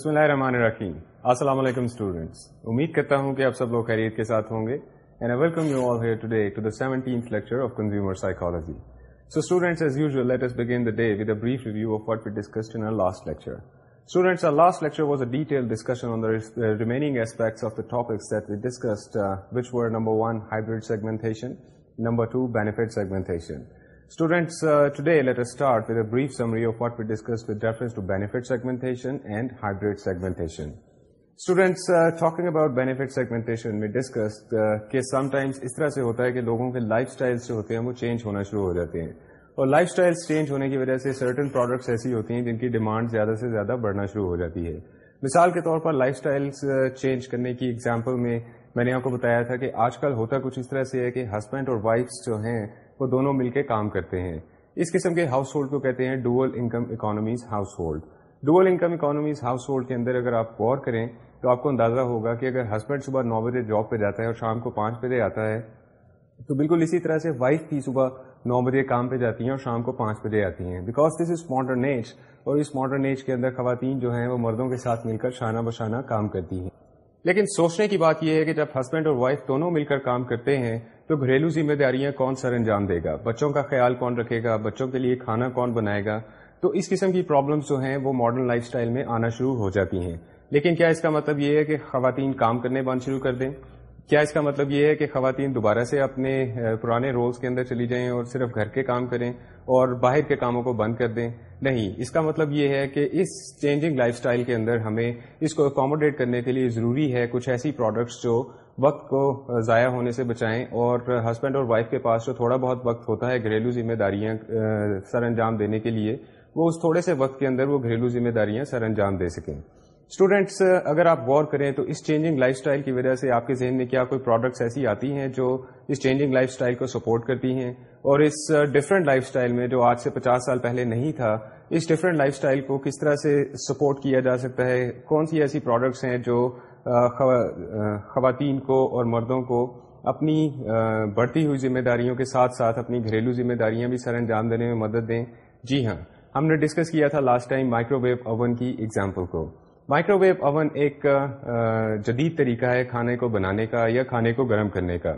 بسم اللہ الرحمن الرحیم۔ السلام علیکم اسٹوڈینٹس امید کرتا ہوں کہ آپ سب لوگ خیریت کے ساتھ ہوں گے۔ And I welcome you all here today to the seventeenth lecture of consumer psychology so students as usual let us begin the day with a brief review of what we discussed in last lecture Students, our last lecture was a detailed discussion on the uh, remaining aspects of the topics that we discussed, uh, which were number one, hybrid segmentation, number two, benefit segmentation. Students, uh, today let us start with a brief summary of what we discussed with reference to benefit segmentation and hybrid segmentation. Students, uh, talking about benefit segmentation, we discussed uh, کہ sometimes اس طرح سے ہوتا ہے کہ لوگوں کے life stylus جو ہوتے ہیں وہ چینج ہونا شروع ہو جاتے ہیں اور لائف سٹائل چینج ہونے کی وجہ سے سرٹن پروڈکٹس ایسی ہوتی ہیں جن کی ڈیمانڈ زیادہ سے زیادہ بڑھنا شروع ہو جاتی ہے مثال کے طور پر لائف سٹائل چینج کرنے کی ایگزامپل میں میں نے آپ کو بتایا تھا کہ آج کل ہوتا کچھ اس طرح سے ہے کہ ہسبینڈ اور وائفس جو ہیں وہ دونوں مل کے کام کرتے ہیں۔ اس قسم کے ہاؤس ہولڈ کو کہتے ہیں dual income economies household dual income economies household کے اندر اگر آپ غور کریں تو آپ کو اندازہ ہوگا کہ اگر ہسبینڈ صبح نو بجے جاب پہ جاتا ہے اور شام کو پانچ بجے آتا ہے، تو بالکل اسی طرح سے وائف بھی صبح نو بجے کام پہ جاتی ہیں اور شام کو پانچ بجے آتی ہیں۔ Because this is modern age اور اس ماڈرن ایج کے اندر خواتین جو ہیں وہ مردوں کے ساتھ مل کر شانہ بشانہ کام کرتی ہیں۔ لیکن سوچنے کی بات یہ ہے کہ جب ہسبینڈ اور وائف دونوں مل کر کام کرتے ہیں تو گھریلو ذمہ داریاں کون سر انجام دے گا؟ بچوں کا خیال کون رکھے گا؟ بچوں کے لیے کھانا کون بنائے گا؟ تو اس قسم کی پرابلمس جو ہیں وہ ماڈرن لائف سٹائل میں آنا شروع ہو جاتی ہیں۔ لیکن کیا اس کا مطلب یہ ہے کہ خواتین کام کرنے بند شروع کر دیں؟ کیا اس کا مطلب یہ ہے کہ خواتین دوبارہ سے اپنے پرانے رولز کے اندر چلی جائیں اور صرف گھر کے کام کریں اور باہر کے کاموں کو بند کر دیں؟ نہیں، اس کا مطلب یہ ہے کہ اس چینجنگ لائف سٹائل کے اندر ہمیں اس کو اکوموڈیٹ کرنے کے لیے ضروری ہے کچھ ایسی پروڈکٹس جو وقت کو ضائع ہونے سے بچائیں اور ہسبینڈ اور وائف کے پاس جو تھوڑا بہت وقت ہوتا ہے گھریلو ذمہ داریاں سر انجام دینے کے لیے، وہ اس تھوڑے سے وقت کے اندر وہ گھریلو ذمہ داریاں سر انجام دے سکیں۔ اسٹوڈینٹس اگر آپ غور کریں تو اس چینجنگ لائف اسٹائل کی وجہ سے آپ کے ذہن میں کیا کوئی پروڈکٹس ایسی آتی ہیں جو اس چینجنگ لائف اسٹائل کو سپورٹ کرتی ہیں؟ اور اس ڈفرینٹ لائف اسٹائل میں جو آج سے پچاس سال پہلے نہیں تھا، اس ڈفرینٹ لائف اسٹائل کو کس طرح سے سپورٹ کیا جا سکتا ہے؟ کون سی ایسی پروڈکٹس ہیں جو خواتین کو اور مردوں کو اپنی بڑھتی ہوئی ذمہ داریوں کے ساتھ ساتھ اپنی گھریلو ذمہ داریاں بھی سر انجام دینے میں مدد دیں۔ جی ہاں ہم نے ڈسکس کیا تھا last time microwave oven کی ایگزامپل کو۔ مائکرو ویو اوون ایک جدید طریقہ ہے کھانے کو بنانے کا یا کھانے کو گرم کرنے کا۔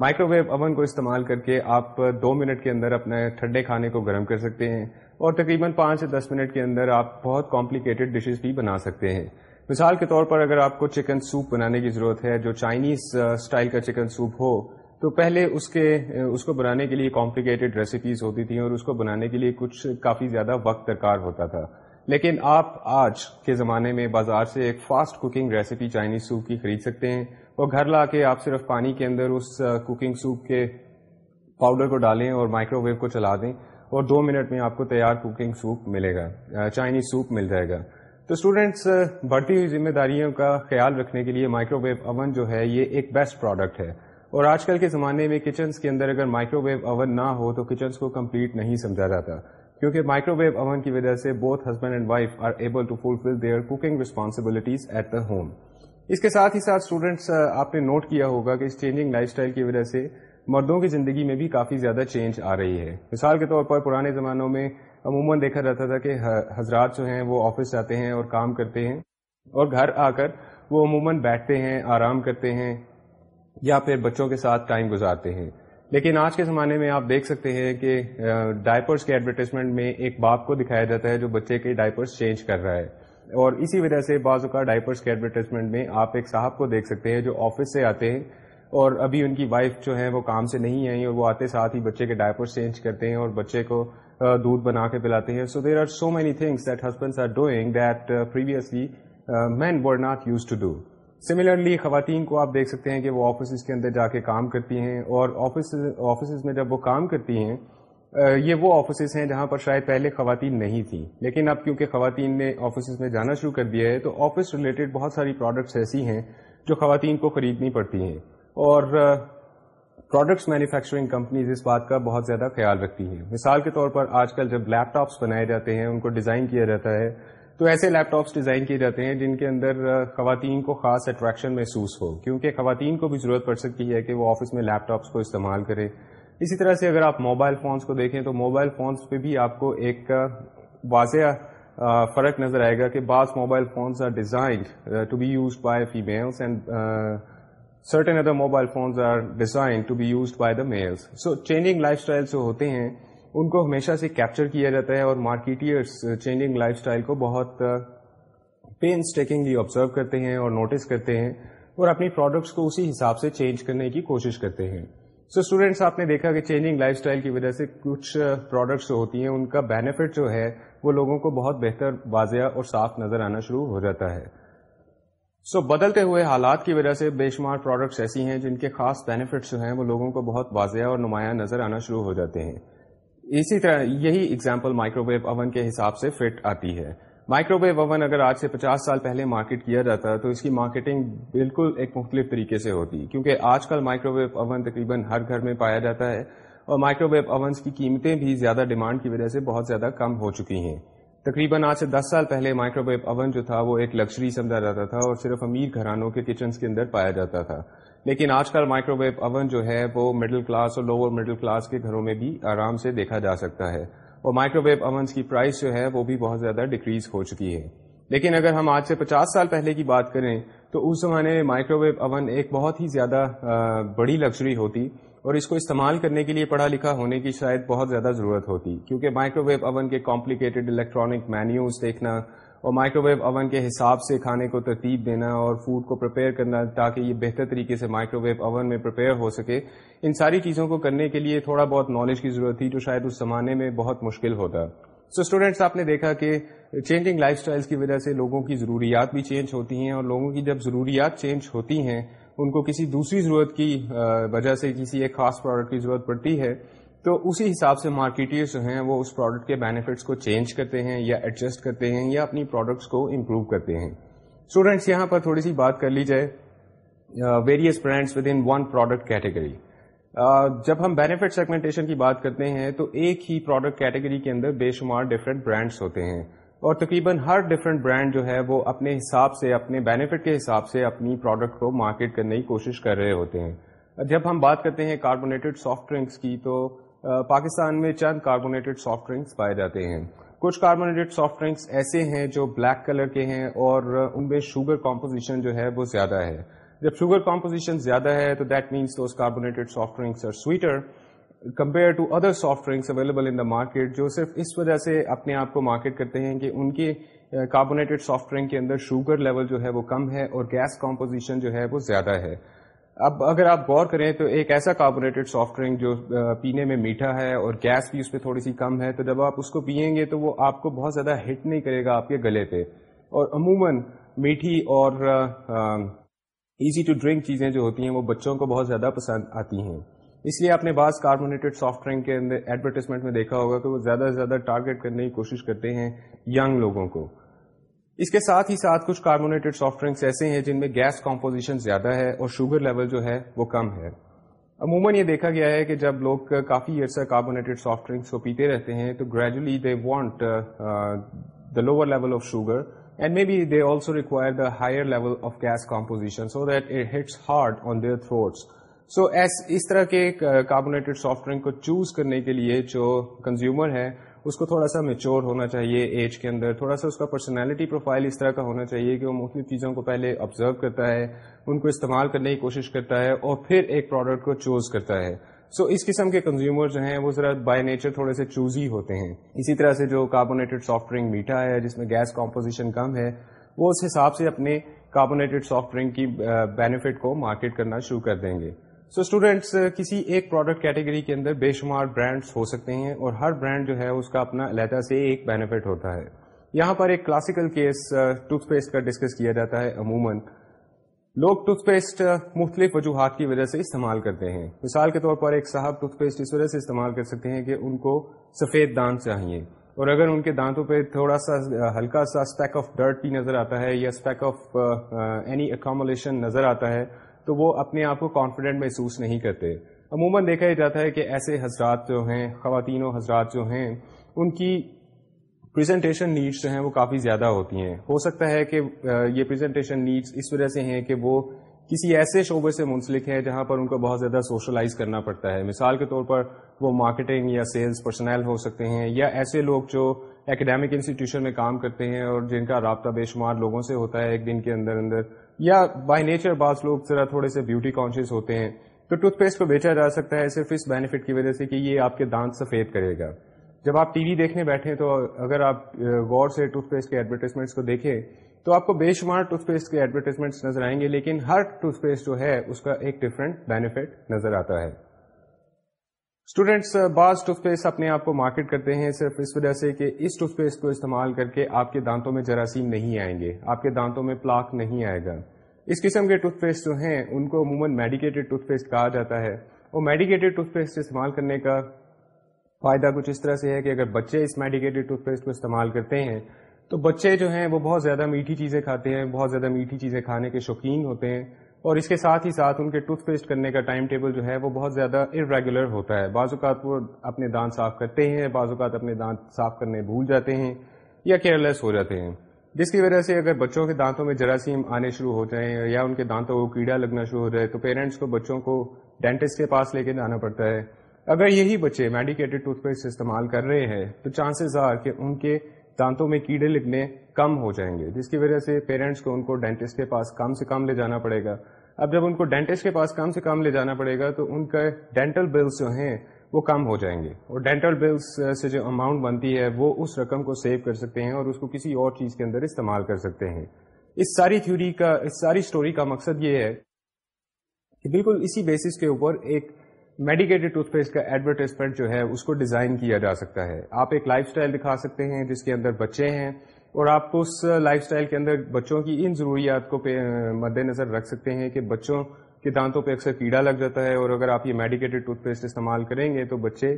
مائکرو ویو اوون کو استعمال کر کے آپ دو منٹ کے اندر اپنے ٹھنڈے کھانے کو گرم کر سکتے ہیں اور تقریباً پانچ سے دس منٹ کے اندر آپ بہت کمپلیکیٹڈ ڈشز بھی بنا سکتے ہیں۔ مثال کے طور پر اگر آپ کو چکن سوپ بنانے کی ضرورت ہے، جو چائنیز اسٹائل uh, کا چکن سوپ ہو، تو پہلے اس کے uh, اس کو بنانے کے لیے کمپلیکیٹڈ ریسیپیز ہوتی تھیں اور اس کو بنانے کے لیے کچھ کافی زیادہ وقت درکار ہوتا تھا۔ لیکن آپ آج کے زمانے میں بازار سے ایک fast cooking recipe Chinese soup کی خرید سکتے ہیں اور گھر لا کے آپ صرف پانی کے اندر اس uh, کوکنگ سوپ کے پاؤڈر کو ڈالیں اور مائکرو ویو کو چلا دیں اور دو منٹ میں آپ کو تیار کوکنگ سوپ ملے گا چائنیز سوپ مل جائے گا۔ تو اسٹوڈینٹس uh, بڑھتی ہوئی ذمہ داریوں کا خیال رکھنے کے لیے مائکرو ویو اوون جو ہے یہ ایک بیسٹ پروڈکٹ ہے۔ اور آج کل کے زمانے میں کچنس کے اندر اگر مائکرو ویو اوون نہ ہو تو کچنس کو کمپلیٹ نہیں سمجھا جاتا۔ کیونکہ مائکرو ویو اوون کی وجہ سے both husband and wife are able to fulfil their cooking responsibilities at the home اس کے ساتھ ہی ساتھ اسٹوڈینٹس uh, آپ نے نوٹ کیا ہوگا کہ اس چینجنگ لائف اسٹائل کی وجہ سے مردوں کی زندگی میں بھی کافی زیادہ چینج آ رہی ہے۔ مثال کے طور پر پرانے زمانوں میں عموماً دیکھا جاتا تھا کہ حضرات جو ہیں وہ آفس جاتے ہیں اور کام کرتے ہیں اور گھر آ کر وہ عموماً بیٹھتے ہیں، آرام کرتے ہیں یا پھر بچوں کے ساتھ ٹائم گزارتے ہیں۔ لیکن آج کے زمانے میں آپ دیکھ سکتے ہیں کہ ڈائپرس کے ایڈورٹیزمنٹ میں ایک باپ کو دکھایا جاتا ہے جو بچے کے ڈائپرس چینج کر رہا ہے۔ اور اسی وجہ سے بعض اوقات ڈائپرس کے ایڈورٹیزمنٹ میں آپ ایک صاحب کو دیکھ سکتے ہیں جو آفس سے آتے ہیں۔ اور ابھی ان کی وائف جو ہے وہ کام سے نہیں آئی اور وہ آتے ساتھ ہی بچے کے ڈائپرس چینج کرتے ہیں اور بچے کو دودھ بنا کے پلاتے ہیں. So there are so many things that husbands are doing that previously men were not used to do similarly خواتین کو آپ دیکھ سکتے ہیں کہ وہ آفیسز کے اندر جا کے کام کرتی ہیں اور آفیسز میں جب وہ کام کرتی ہیں یہ وہ آفیسز ہیں جہاں پر شاید پہلے خواتین نہیں تھیں. لیکن اب کیونکہ خواتین نے آفیسز میں جانا شروع کر دیا ہے، تو آفس ریلیٹڈ بہت ساری پروڈکٹس ایسی ہیں جو خواتین کو خریدنی پڑتی ہیں. اور پروڈکٹس مینوفیکچرنگ کمپنیز اس بات کا بہت زیادہ خیال رکھتی ہیں۔ مثال کے طور پر آج کل جب لیپ ٹاپس بنائے جاتے ہیں، ان کو ڈیزائن کیا جاتا ہے، تو ایسے لیپ ٹاپس ڈیزائن کیے جاتے ہیں جن کے اندر خواتین کو خاص اٹریکشن محسوس ہو۔ کیونکہ خواتین کو بھی ضرورت پڑ سکتی ہے کہ وہ آفس میں لیپ ٹاپس کو استعمال کرے۔ اسی طرح سے اگر آپ موبائل فونس کو دیکھیں، تو موبائل فونس پہ بھی آپ کو ایک واضح فرق نظر آئے گا کہ بعض mobile phones are designed to be used by females and certain other mobile phones are design to be used by the males so changing lifestyle جو ہوتے ہیں ان کو ہمیشہ سے کیپچر کیا جاتا ہے اور مارکیٹرس چینجنگ لائف اسٹائل کو بہت پین اسٹیکنگلی آبزرو کرتے ہیں اور نوٹس کرتے ہیں اور اپنی پروڈکٹس کو اسی حساب سے چینج کرنے کی کوشش کرتے ہیں۔ سو so, اسٹوڈینٹس آپ نے دیکھا کہ چینجنگ لائف اسٹائل کی وجہ سے کچھ پروڈکٹس جو ہوتی ہیں ان کا بینیفٹ جو ہے وہ لوگوں کو بہت بہتر واضح اور صاف نظر آنا شروع ہو جاتا ہے۔ سو so, بدلتے ہوئے حالات کی وجہ سے بے شمار پروڈکٹس ایسی ہیں جن کے خاص بینیفٹس جو ہیں وہ لوگوں کو بہت واضح اور نمایاں نظر آنا شروع ہو جاتے ہیں۔ اسی طرح یہی اگزامپل مائکرو ویو اوون کے حساب سے فٹ آتی ہے۔ مائکرو ویو اوون اگر آج سے پچاس سال پہلے مارکیٹ کیا جاتا تو اس کی مارکیٹنگ بالکل ایک مختلف طریقے سے ہوتی کیونکہ آج کل مائکرو ویو اوون تقریباً ہر گھر میں پایا جاتا ہے اور مائکرو ویو اوونس کی قیمتیں بھی زیادہ ڈیمانڈ کی وجہ سے بہت زیادہ کم ہو چکی ہیں۔ تقریباً آج سے دس سال پہلے مائکرو ویو اوون جو تھا وہ ایک لگژری سمجھا جاتا تھا اور صرف امیر گھرانوں کے کچنس کے اندر پایا جاتا تھا۔ لیکن آج کل مائکرو ویو اوون جو ہے وہ مڈل کلاس اور لوور مڈل کلاس کے گھروں میں بھی آرام سے دیکھا جا سکتا ہے اور مائکرو ویو اوونس کی پرائز جو ہے وہ بھی بہت زیادہ ڈکریز ہو چکی ہے۔ لیکن اگر ہم آج سے پچاس سال پہلے کی بات کریں تو اس زمانے میں مائکرو ویو اوون ایک بہت ہی زیادہ بڑی لگژری ہوتی۔ اور اس کو استعمال کرنے کے لیے پڑھا لکھا ہونے کی شاید بہت زیادہ ضرورت ہوتی۔ کیونکہ مائکرو ویو اوون کے کمپلیکیٹڈ الیکٹرانک مینیوز دیکھنا اور مائکرو ویو اوون کے حساب سے کھانے کو ترتیب دینا اور فوڈ کو پریپیئر کرنا تاکہ یہ بہتر طریقے سے مائکرو ویو اوون میں پریپیئر ہو سکے، ان ساری چیزوں کو کرنے کے لیے تھوڑا بہت نالج کی ضرورت تھی جو شاید اس زمانے میں بہت مشکل ہوتا۔ سو so اسٹوڈینٹس آپ نے دیکھا کہ چینجنگ لائف اسٹائل کی وجہ سے لوگوں کی ضروریات بھی چینج ہوتی ہیں اور لوگوں کی جب ضروریات چینج ہوتی ہیں ان کو کسی دوسری ضرورت کی وجہ سے کسی ایک خاص پروڈکٹ کی ضرورت پڑتی ہے، تو اسی حساب سے مارکیٹرس جو ہیں، وہ اس پروڈکٹ کے بینیفٹس کو چینج کرتے ہیں یا ایڈجسٹ کرتے ہیں یا اپنی پروڈکٹس کو امپروو کرتے ہیں۔ اسٹوڈینٹس یہاں پر تھوڑی سی بات کر لی جائے۔ Various brands within one product category جب ہم بینیفٹ سیگمنٹیشن کی بات کرتے ہیں، تو ایک ہی پروڈکٹ کیٹیگری کے اندر بے شمار ڈفرینٹ برانڈس ہوتے ہیں۔ اور تقریباً ہر ڈفرینٹ برانڈ جو ہے وہ اپنے حساب سے، اپنے بینیفٹ کے حساب سے اپنی پروڈکٹ کو مارکیٹ کرنے کی کوشش کر رہے ہوتے ہیں۔ جب ہم بات کرتے ہیں کاربونیٹڈ سافٹ ڈرنکس کی تو پاکستان میں چند کاربونیٹڈ سافٹ ڈرنکس پائے جاتے ہیں۔ کچھ کاربونیٹڈ سافٹ ڈرنکس ایسے ہیں جو بلیک کلر کے ہیں اور ان میں شوگر کمپوزیشن جو ہے وہ زیادہ ہے۔ جب شوگر کمپوزیشن زیادہ ہے تو that means those carbonated soft drinks اور sweeter compare to other soft drinks available in the market جو صرف اس وجہ سے اپنے آپ کو مارکیٹ کرتے ہیں کہ ان کے کاربونیٹڈ سافٹ ڈرنک کے اندر شوگر لیول جو ہے وہ کم ہے اور گیس کمپوزیشن جو ہے وہ زیادہ ہے۔ اب اگر آپ غور کریں تو ایک ایسا کاربونیٹڈ سافٹ ڈرنک جو uh, پینے میں میٹھا ہے اور گیس بھی اس پہ تھوڑی سی کم ہے، تو جب آپ اس کو پئیں گے تو وہ آپ کو بہت زیادہ ہٹ نہیں کرے گا آپ کے گلے پہ۔ اور عموماً میٹھی اور ایزی ٹو ڈرنک چیزیں جو ہوتی ہیں وہ بچوں کو بہت زیادہ پسند آتی ہیں۔ اس لیے آپ نے بعض کاربونیٹڈ سافٹ ڈرنک کے اندر ایڈورٹیزمنٹ میں دیکھا ہوگا کہ وہ زیادہ سے زیادہ ٹارگیٹ کرنے کی کوشش کرتے ہیں ینگ لوگوں کو۔ اس کے ساتھ ہی ساتھ کچھ کاربونیٹڈ سافٹ ڈرنکس ایسے ہیں جن میں گیس کمپوزیشن زیادہ ہے اور شوگر لیول جو ہے وہ کم ہے۔ عموماً یہ دیکھا گیا ہے کہ جب لوگ کافی عرصہ کاربونیٹڈ سافٹ ڈرنکس کو پیتے رہتے ہیں تو gradually they want the lower level of sugar and maybe they also require the higher level of gas composition so that it hits hard on their throats so as اس طرح کے carbonated soft drink کو choose کرنے کے لیے جو consumer ہے اس کو تھوڑا سا میچور ہونا چاہیے ایج کے اندر. تھوڑا سا اس کا پرسنالٹی پروفائل اس طرح کا ہونا چاہیے کہ وہ مختلف چیزوں کو پہلے آبزرو کرتا ہے ان کو استعمال کرنے کی کوشش کرتا ہے اور پھر ایک پروڈکٹ کو چوز کرتا ہے. سو so, اس قسم کے کنزیومر جو ہیں وہ ذرا بائی نیچر تھوڑے سے چوز ہی ہوتے ہیں. اسی طرح سے جو کاربونیٹڈ سافٹ ڈرنک میٹھا ہے جس میں گیس کمپوزیشن کم ہے وہ اس حساب سے اپنے کاربونیٹڈ سافٹ ڈرنک کی بینیفٹ کو مارکیٹ کرنا شروع کر دیں گے. سو so اسٹوڈینٹس کسی ایک پروڈکٹ کیٹیگری کے اندر بے شمار برانڈس ہو سکتے ہیں اور ہر برانڈ جو ہے اس کا اپنا علیحدہ سے ایک بینیفٹ ہوتا ہے یہاں پر ایک کلاسیکل کیس ٹوتھ پیسٹ کا ڈسکس کیا جاتا ہے عموماً لوگ ٹوتھ پیسٹ مختلف وجوہات کی وجہ سے استعمال کرتے ہیں مثال کے طور پر ایک صاحب ٹوتھ پیسٹ اس وجہ سے استعمال کر سکتے ہیں کہ ان کو سفید دانت چاہیے اور اگر ان کے دانتوں پہ تھوڑا سا ہلکا سا اسپیک آف ڈرٹ بھی نظر آتا ہے یا اسپیک آف اینی اکامولیشن نظر آتا ہے تو وہ اپنے آپ کو کانفیڈنٹ محسوس نہیں کرتے۔ عموماً دیکھا ہی جاتا ہے کہ ایسے حضرات جو ہیں، خواتین و حضرات جو ہیں، ان کی پریزنٹیشن نیڈس جو ہیں وہ کافی زیادہ ہوتی ہیں۔ ہو سکتا ہے کہ یہ پریزنٹیشن نیڈس اس وجہ سے ہیں کہ وہ کسی ایسے شعبے سے منسلک ہے جہاں پر ان کو بہت زیادہ سوشلائز کرنا پڑتا ہے۔ مثال کے طور پر وہ مارکیٹنگ یا سیلز پرسنل ہو سکتے ہیں یا ایسے لوگ جو اکیڈیمک انسٹیٹیوشن میں کام کرتے ہیں اور جن کا رابطہ بے شمار لوگوں سے ہوتا ہے، ایک دن کے اندر اندر یا بائی نیچر بعض لوگ ذرا تھوڑے سے بیوٹی کانشیس ہوتے ہیں، تو ٹوتھ پیسٹ کو بیچا جا سکتا ہے صرف اس بینیفٹ کی وجہ سے کہ یہ آپ کے دانت سفید کرے گا۔ جب آپ ٹی وی دیکھنے بیٹھے تو اگر آپ غور سے ٹوتھ پیسٹ کے ایڈورٹیزمنٹس کو دیکھیں تو آپ کو بے شمار ٹوتھ پیسٹ کے ایڈورٹیزمنٹس نظر آئیں گے، لیکن ہر ٹوتھ پیسٹ جو ہے، اس کا ایک ڈفرینٹ بینیفٹ نظر آتا ہے۔ اسٹوڈینٹس بعض ٹوتھ پیسٹ اپنے آپ کو مارکیٹ کرتے ہیں صرف اس وجہ سے کہ اس ٹوتھ پیسٹ کو استعمال کر کے آپ کے دانتوں میں جراثیم نہیں آئیں گے، آپ کے دانتوں میں پلاک نہیں آئے گا۔ اس قسم کے ٹوتھ پیسٹ جو ہیں، ان کو عموماً میڈیکیٹڈ ٹوتھ پیسٹ کہا جاتا ہے۔ اور میڈیکیٹڈ ٹوتھ پیسٹ استعمال کرنے کا فائدہ کچھ اس طرح سے ہے کہ اگر بچے اس میڈیکیٹڈ ٹوتھ پیسٹ کو استعمال کرتے ہیں، تو بچے جو ہیں، وہ بہت زیادہ میٹھی چیزیں کھاتے ہیں، بہت زیادہ میٹھی چیزیں کھانے کے شوقین ہوتے ہیں۔ اور اس کے ساتھ ہی ساتھ ان کے ٹوتھ پیسٹ کرنے کا ٹائم ٹیبل جو ہے وہ بہت زیادہ ارریگولر ہوتا ہے۔ بعض اوقات وہ اپنے دانت صاف کرتے ہیں، بعض اوقات اپنے دانت صاف کرنے بھول جاتے ہیں یا کیئرلیس ہو جاتے ہیں۔ جس کی وجہ سے اگر بچوں کے دانتوں میں جراثیم آنے شروع ہو جائیں یا ان کے دانتوں کو کیڑا لگنا شروع ہو جائے تو پیرنٹس کو بچوں کو ڈینٹسٹ کے پاس لے کے جانا پڑتا ہے۔ اگر یہی بچے میڈیکیٹڈ ٹوتھ پیسٹ استعمال کر رہے ہیں تو چانسز آر کہ ان کے دانتوں میں کیڑے لگنے کم ہو جائیں گے، جس کی وجہ سے پیرنٹس کو ان کو ڈینٹسٹ کے پاس کم سے کم لے جانا پڑے گا۔ اب جب ان کو ڈینٹسٹ کے پاس کم سے کم لے جانا پڑے گا، تو ان کا ڈینٹل بلس جو ہیں، وہ کم ہو جائیں گے۔ اور ڈینٹل بلس سے جو اماؤنٹ بنتی ہے، وہ اس رقم کو سیو کر سکتے ہیں اور اس کو کسی اور چیز کے اندر استعمال کر سکتے ہیں۔ اس ساری تھیوری کا، اس ساری اسٹوری کا مقصد یہ ہے کہ بالکل اسی بیسس کے اوپر ایک میڈیکیٹڈ ٹوتھ پیسٹ کا ایڈورٹائزمنٹ جو ہے، اس کو ڈیزائن کیا جا سکتا ہے۔ آپ ایک لائف اسٹائل دکھا سکتے ہیں جس کے اندر بچے ہیں اور آپ اس لائف اسٹائل کے اندر بچوں کی ان ضروریات کو مد نظر رکھ سکتے ہیں کہ بچوں کے دانتوں پہ اکثر کیڑا لگ جاتا ہے اور اگر آپ یہ میڈیکیٹڈ ٹوتھ پیسٹ استعمال کریں گے تو بچے،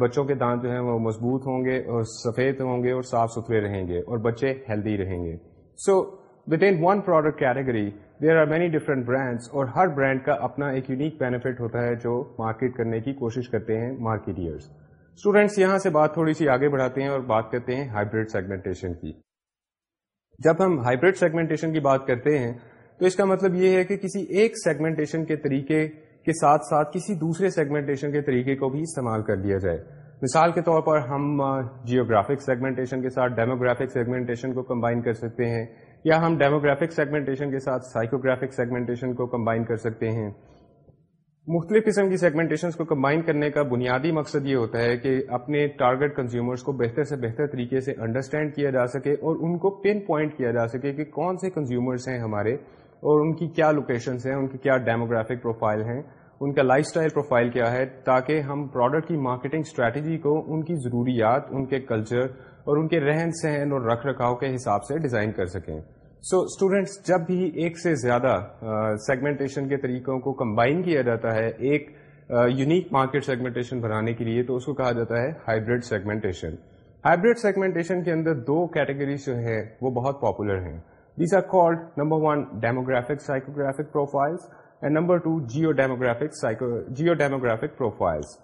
بچوں کے دانت جو ہیں وہ مضبوط ہوں گے اور سفید ہوں گے اور صاف ستھرے رہیں گے اور بچے ہیلدی رہیں گے۔ So within one product category there are many different brands اور ہر برانڈ کا اپنا ایک یونیک بینیفٹ ہوتا ہے جو مارکیٹ کرنے کی کوشش کرتے ہیں مارکیٹرس اسٹوڈینٹس یہاں سے بات تھوڑی سی آگے بڑھاتے ہیں اور بات کرتے ہیں ہائیبریڈ سیگمنٹیشن کی. جب ہم ہائیبریڈ سیگمنٹیشن کی بات کرتے ہیں تو اس کا مطلب یہ ہے کہ کسی ایک سیگمنٹیشن کے طریقے کے ساتھ ساتھ کسی دوسرے سیگمنٹیشن کے طریقے کو بھی استعمال کر لیا جائے. مثال کے طور پر ہم جیوگرافک سیگمنٹیشن کے ساتھ ڈیموگرافک سیگمنٹیشن کو کمبائن کر سکتے ہیں. یا ہم ڈیموگرافک سیگمنٹیشن کے ساتھ سائیکوگرافک سیگمنٹیشن کو کمبائن کر سکتے ہیں۔ مختلف قسم کی سیگمنٹیشن کو کمبائن کرنے کا بنیادی مقصد یہ ہوتا ہے کہ اپنے ٹارگیٹ کنزیومرز کو بہتر سے بہتر طریقے سے انڈرسٹینڈ کیا جا سکے اور ان کو پن پوائنٹ کیا جا سکے کہ کون سے کنزیومرز ہیں ہمارے اور ان کی کیا لوکیشنس ہیں، ان کی کیا ڈیموگرافک پروفائل ہیں، ان کا لائف اسٹائل پروفائل کیا ہے، تاکہ ہم پروڈکٹ کی مارکیٹنگ اسٹریٹجی کو، ان کی ضروریات، ان کے کلچر اور ان کے رہن سہن اور رکھ رکھاؤ کے حساب سے ڈیزائن کر سکیں۔ سو so, اسٹوڈینٹس جب بھی ایک سے زیادہ سیگمنٹیشن uh, کے طریقوں کو کمبائن کیا جاتا ہے ایک یونیک مارکیٹ سیگمنٹیشن بنانے کے لیے تو اس کو کہا جاتا ہے ہائیبریڈ سیگمنٹیشن ہائیبریڈ سیگمنٹیشن کے اندر دو کیٹیگریز جو ہے وہ بہت پاپولر ہیں۔ These are called number one demographic psychographic profiles and number two geo demographic geo demographic profiles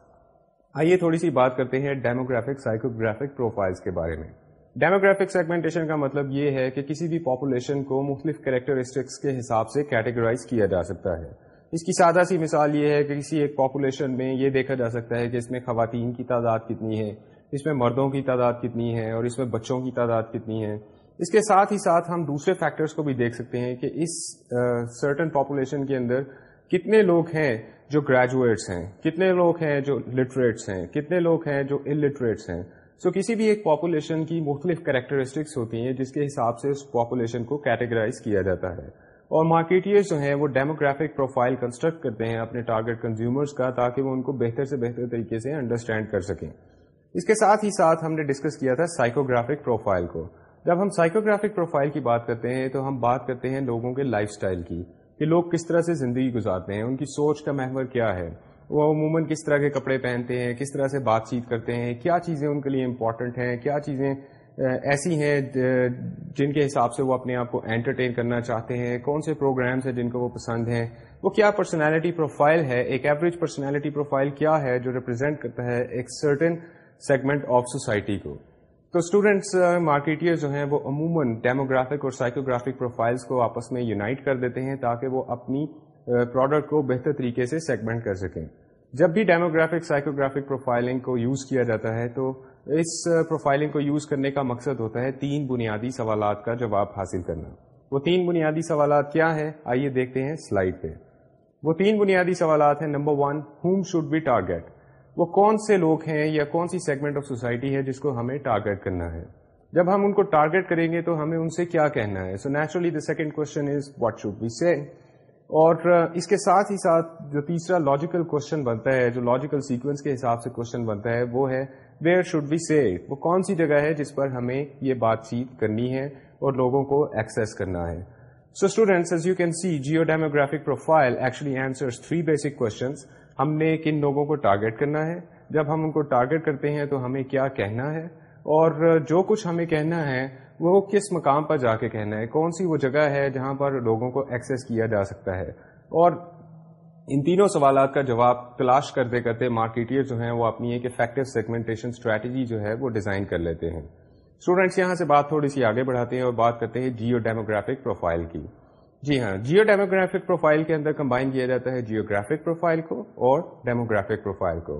آئیے تھوڑی سی بات کرتے ہیں ڈیموگرافک سائیکوگرافک پروفائلس کے بارے میں۔ ڈیموگرافک سیگمنٹیشن کا مطلب یہ ہے کہ کسی بھی پاپولیشن کو مختلف کریکٹرسٹکس کے حساب سے کیٹیگرائز کیا جا سکتا ہے۔ اس کی سادہ سی مثال یہ ہے کہ کسی ایک پاپولیشن میں یہ دیکھا جا سکتا ہے کہ اس میں خواتین کی تعداد کتنی ہے، اس میں مردوں کی تعداد کتنی ہے اور اس میں بچوں کی تعداد کتنی ہے۔ اس کے ساتھ ہی ساتھ ہم دوسرے فیکٹرز کو بھی دیکھ سکتے ہیں کہ اس سرٹن پاپولیشن کے اندر کتنے لوگ ہیں جو گریجویٹس ہیں؟ کتنے لوگ ہیں جو لٹریٹس ہیں؟ کتنے لوگ ہیں جو لٹریٹس ہیں؟ سو so, کسی بھی ایک پاپولیشن کی مختلف کریکٹرسٹکس ہوتی ہیں جس کے حساب سے اس پاپولیشن کو کیٹیگرائز کیا جاتا ہے۔ اور مارکیٹرز جو ہیں وہ ڈیموگرافک پروفائل کنسٹرکٹ کرتے ہیں اپنے ٹارگیٹ کنزیومرز کا تاکہ وہ ان کو بہتر سے بہتر طریقے سے انڈرسٹینڈ کر سکیں۔ اس کے ساتھ ہی ساتھ ہم نے ڈسکس کیا تھا سائیکوگرافک پروفائل کو۔ جب ہم سائیکوگرافک پروفائل کی بات کرتے ہیں تو ہم بات کرتے ہیں لوگوں کے لائف سٹائل کی۔ کہ لوگ کس طرح سے زندگی گزارتے ہیں، ان کی سوچ کا محور کیا ہے؟ وہ عموماً کس طرح کے کپڑے پہنتے ہیں، کس طرح سے بات چیت کرتے ہیں، کیا چیزیں ان کے لیے امپورٹنٹ ہیں، کیا چیزیں ایسی ہیں جن کے حساب سے وہ اپنے آپ کو انٹرٹین کرنا چاہتے ہیں، کون سے پروگرامس ہیں جن کو وہ پسند ہیں؟ وہ کیا پرسنالٹی پروفائل ہے؟ ایک ایوریج پرسنالٹی پروفائل کیا ہے جو ریپرزینٹ کرتا ہے ایک سرٹن سیگمنٹ آف سوسائٹی کو؟ تو اسٹوڈینٹس مارکیٹر جو ہیں وہ عموماً ڈیموگرافک اور سائیکوگرافک پروفائلس کو آپس میں یونائٹ کر دیتے ہیں تاکہ وہ اپنی پروڈکٹ کو بہتر طریقے سے سیگمنٹ کر سکیں۔ جب بھی ڈیموگرافک سائیکوگرافک پروفائلنگ کو یوز کیا جاتا ہے تو اس پروفائلنگ کو یوز کرنے کا مقصد ہوتا ہے تین بنیادی سوالات کا جواب حاصل کرنا۔ وہ تین بنیادی سوالات کیا ہیں؟ آئیے دیکھتے ہیں سلائڈ پہ۔ وہ تین بنیادی سوالات ہیں۔ Number one whom should be target وہ کون سے لوگ ہیں یا کون سی سیگمنٹ آف سوسائٹی ہے جس کو ہمیں ٹارگیٹ کرنا ہے؟ جب ہم ان کو ٹارگیٹ کریں گے تو ہمیں ان سے کیا کہنا ہے؟ So naturally the second question is what should be see اور اس کے ساتھ ہی ساتھ جو تیسرا لاجیکل کوشچن بنتا ہے، جو لاجیکل سیکوینس کے حساب سے کوشچن بنتا ہے، وہ ہے ویئر شوڈ بی سی وہ کون سی جگہ ہے جس پر ہمیں یہ بات چیت کرنی ہے اور لوگوں کو ایکسس کرنا ہے؟ So students as you can see geo demographic profile actually answer three basic questions ہم نے کن لوگوں کو ٹارگیٹ کرنا ہے؟ جب ہم ان کو ٹارگیٹ کرتے ہیں تو ہمیں کیا کہنا ہے؟ اور جو کچھ ہمیں کہنا ہے، وہ کس مقام پر جا کے کہنا ہے؟ کون سی وہ جگہ ہے جہاں پر لوگوں کو ایکسیس کیا جا سکتا ہے؟ اور ان تینوں سوالات کا جواب تلاش کرتے کرتے مارکیٹر جو ہیں وہ اپنی ایک افیکٹو سیگمنٹیشن اسٹریٹجی جو ہے وہ ڈیزائن کر لیتے ہیں۔ اسٹوڈینٹس یہاں سے بات تھوڑی سی آگے بڑھاتے ہیں اور بات کرتے ہیں جیو ڈیموگرافک پروفائل کی۔ جی ہاں جیو ڈیموگرافک پروفائل کے اندر کمبائن کیا جاتا ہے جیوگرافک پروفائل کو اور ڈیموگرافک پروفائل کو۔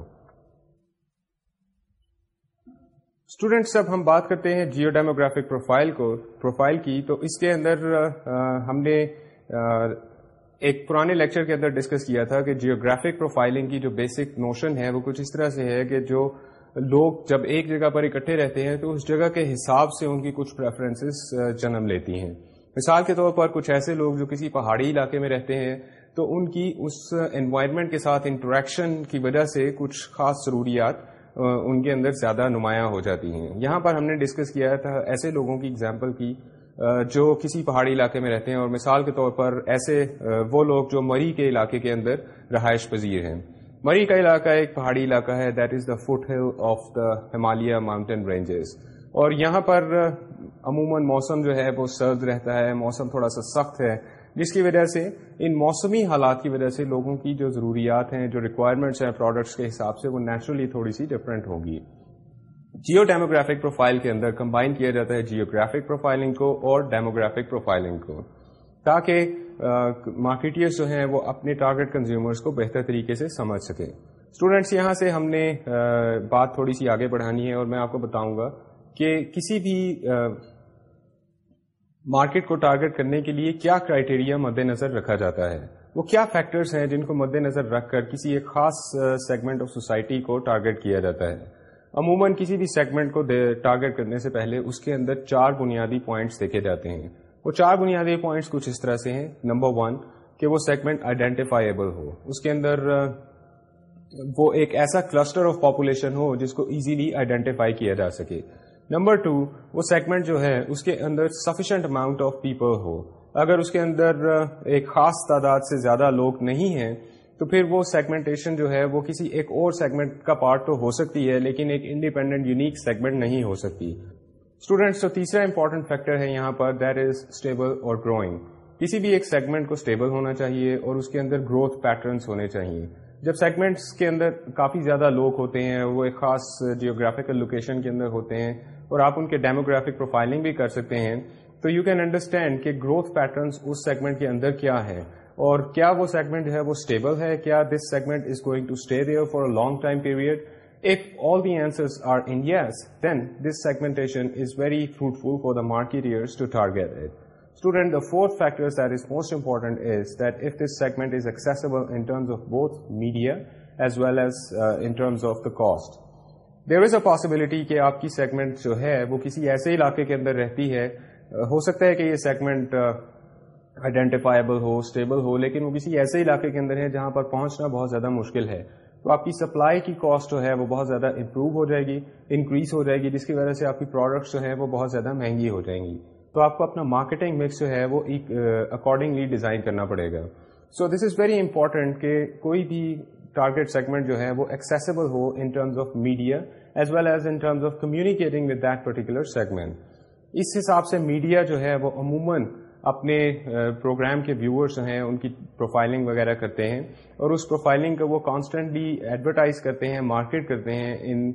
اسٹوڈینٹس جب ہم بات کرتے ہیں جیو ڈیموگرافک پروفائل کو پروفائل کی۔ تو اس کے اندر ہم نے ایک پرانے لیکچر کے اندر ڈسکس کیا تھا کہ جیوگرافک پروفائلنگ کی جو بیسک نوشن ہے، وہ کچھ اس طرح سے ہے کہ جو لوگ جب ایک جگہ پر اکٹھے رہتے ہیں تو اس جگہ کے حساب سے ان کی کچھ پریفرنسز جنم لیتی ہیں۔ مثال کے طور پر کچھ ایسے لوگ جو کسی پہاڑی علاقے میں رہتے ہیں، تو ان کی اس انوائرمنٹ کے ساتھ انٹریکشن کی وجہ سے کچھ خاص ضروریات ان کے اندر زیادہ نمایاں ہو جاتی ہیں۔ یہاں پر ہم نے ڈسکس کیا تھا ایسے لوگوں کی اگزامپل کی جو کسی پہاڑی علاقے میں رہتے ہیں اور مثال کے طور پر ایسے وہ لوگ جو مری کے علاقے کے اندر رہائش پذیر ہیں۔ مری کا علاقہ ایک پہاڑی علاقہ ہے that is the foothill of the Himalaya mountain ranges اور یہاں پر عموماً موسم جو ہے وہ سرد رہتا ہے، موسم تھوڑا سا سخت ہے، جس کی وجہ سے ان موسمی حالات کی وجہ سے لوگوں کی جو ضروریات ہیں، جو ریکوائرمنٹس ہیں پروڈکٹس کے حساب سے وہ نیچرلی تھوڑی سی ڈفرینٹ ہوگی۔ جیو ڈیموگرافک پروفائل کے اندر کمبائن کیا جاتا ہے جیوگرافک پروفائلنگ کو اور ڈیموگرافک پروفائلنگ کو۔ تاکہ مارکیٹرس جو ہیں وہ اپنے ٹارگیٹ کنزیومرس کو بہتر طریقے سے سمجھ سکیں۔ اسٹوڈینٹس یہاں سے ہم نے بات تھوڑی سی آگے بڑھانی ہے اور میں آپ کو بتاؤں گا۔ کہ کسی بھی مارکیٹ کو ٹارگیٹ کرنے کے لیے کیا کرائٹیریا مد نظر رکھا جاتا ہے؟ وہ کیا فیکٹرز ہیں جن کو مد نظر رکھ کر کسی ایک خاص سیگمنٹ آف سوسائٹی کو ٹارگیٹ کیا جاتا ہے؟ عموماً کسی بھی سیگمنٹ کو ٹارگیٹ کرنے سے پہلے اس کے اندر چار بنیادی پوائنٹس دیکھے جاتے ہیں۔ وہ چار بنیادی پوائنٹس کچھ اس طرح سے ہیں۔ نمبر ون کہ وہ سیگمنٹ آئیڈینٹیفائیبل ہو۔ اس کے اندر وہ ایک ایسا کلسٹر آف پاپولیشن ہو جس کو ایزیلی آئیڈینٹیفائی کیا جا سکے۔ نمبر ٹو وہ سیگمنٹ جو ہے، اس کے اندر سفیشینٹ اماؤنٹ آف پیپل ہو۔ اگر اس کے اندر ایک خاص تعداد سے زیادہ لوگ نہیں ہیں، تو پھر وہ سیگمنٹیشن جو ہے، وہ کسی ایک اور سیگمنٹ کا پارٹ تو ہو سکتی ہے، لیکن ایک انڈیپینڈنٹ یونیک سیگمنٹ نہیں ہو سکتی۔ اسٹوڈینٹس جو تیسرا امپورٹنٹ فیکٹر ہے یہاں پر دیٹ از اسٹیبل اور گروئنگ کسی بھی ایک سیگمنٹ کو اسٹیبل ہونا چاہیے اور اس کے اندر گروتھ پیٹرنس ہونے چاہیے۔ جب سیگمنٹس کے اندر کافی زیادہ لوگ ہوتے ہیں، وہ ایک خاص جیوگرافیکل لوکیشن کے اندر ہوتے ہیں اور آپ ان کے ڈیموگرافک پروفائلنگ بھی کر سکتے ہیں۔ تو یو کین انڈرسٹینڈ کہ گروتھ پیٹرنس اس سیگمنٹ کے اندر کیا ہے اور کیا وہ سیگمنٹ جو ہے وہ اسٹیبل ہے، کیا this segment is going to stay there for a long time period if all the answer are in yes then this segmentation is very fruitful for the marketers to target it student the fourth factor that is most important is that if this segment is accessible in terms of both media as well as in terms of the cost there is a possibility کہ آپ کی segment جو ہے وہ کسی ایسے علاقے کے اندر رہتی ہے، ہو سکتا ہے کہ یہ سیگمنٹ آئیڈینٹیفائبل uh, ہو اسٹیبل ہو، لیکن وہ کسی ایسے علاقے کے اندر ہے جہاں پر پہنچنا بہت زیادہ مشکل ہے۔ تو آپ کی سپلائی کی کاسٹ جو ہے وہ بہت زیادہ امپروو ہو جائے گی انکریز ہو جائے گی، جس کی وجہ سے آپ کی پروڈکٹس جو ہے وہ بہت زیادہ مہنگی ہو جائیں گی۔ تو آپ کو اپنا مارکیٹنگ مکس جو ہے وہ اکارڈنگلی ڈیزائن uh, کرنا پڑے گا۔ سو دس از ویری امپورٹینٹ کہ کوئی بھی ٹارگیٹ سیگمنٹ جو ہے وہ accessible who in terms of media as well as in terms of communicating with that particular segment اس حساب سے میڈیا جو ہے وہ عموماً اپنے پروگرام کے ویورس ہیں، ان کی پروفائلنگ وغیرہ کرتے ہیں اور اس پروفائلنگ کو وہ کانسٹنٹلی ایڈورٹائز کرتے ہیں مارکیٹ کرتے ہیں ان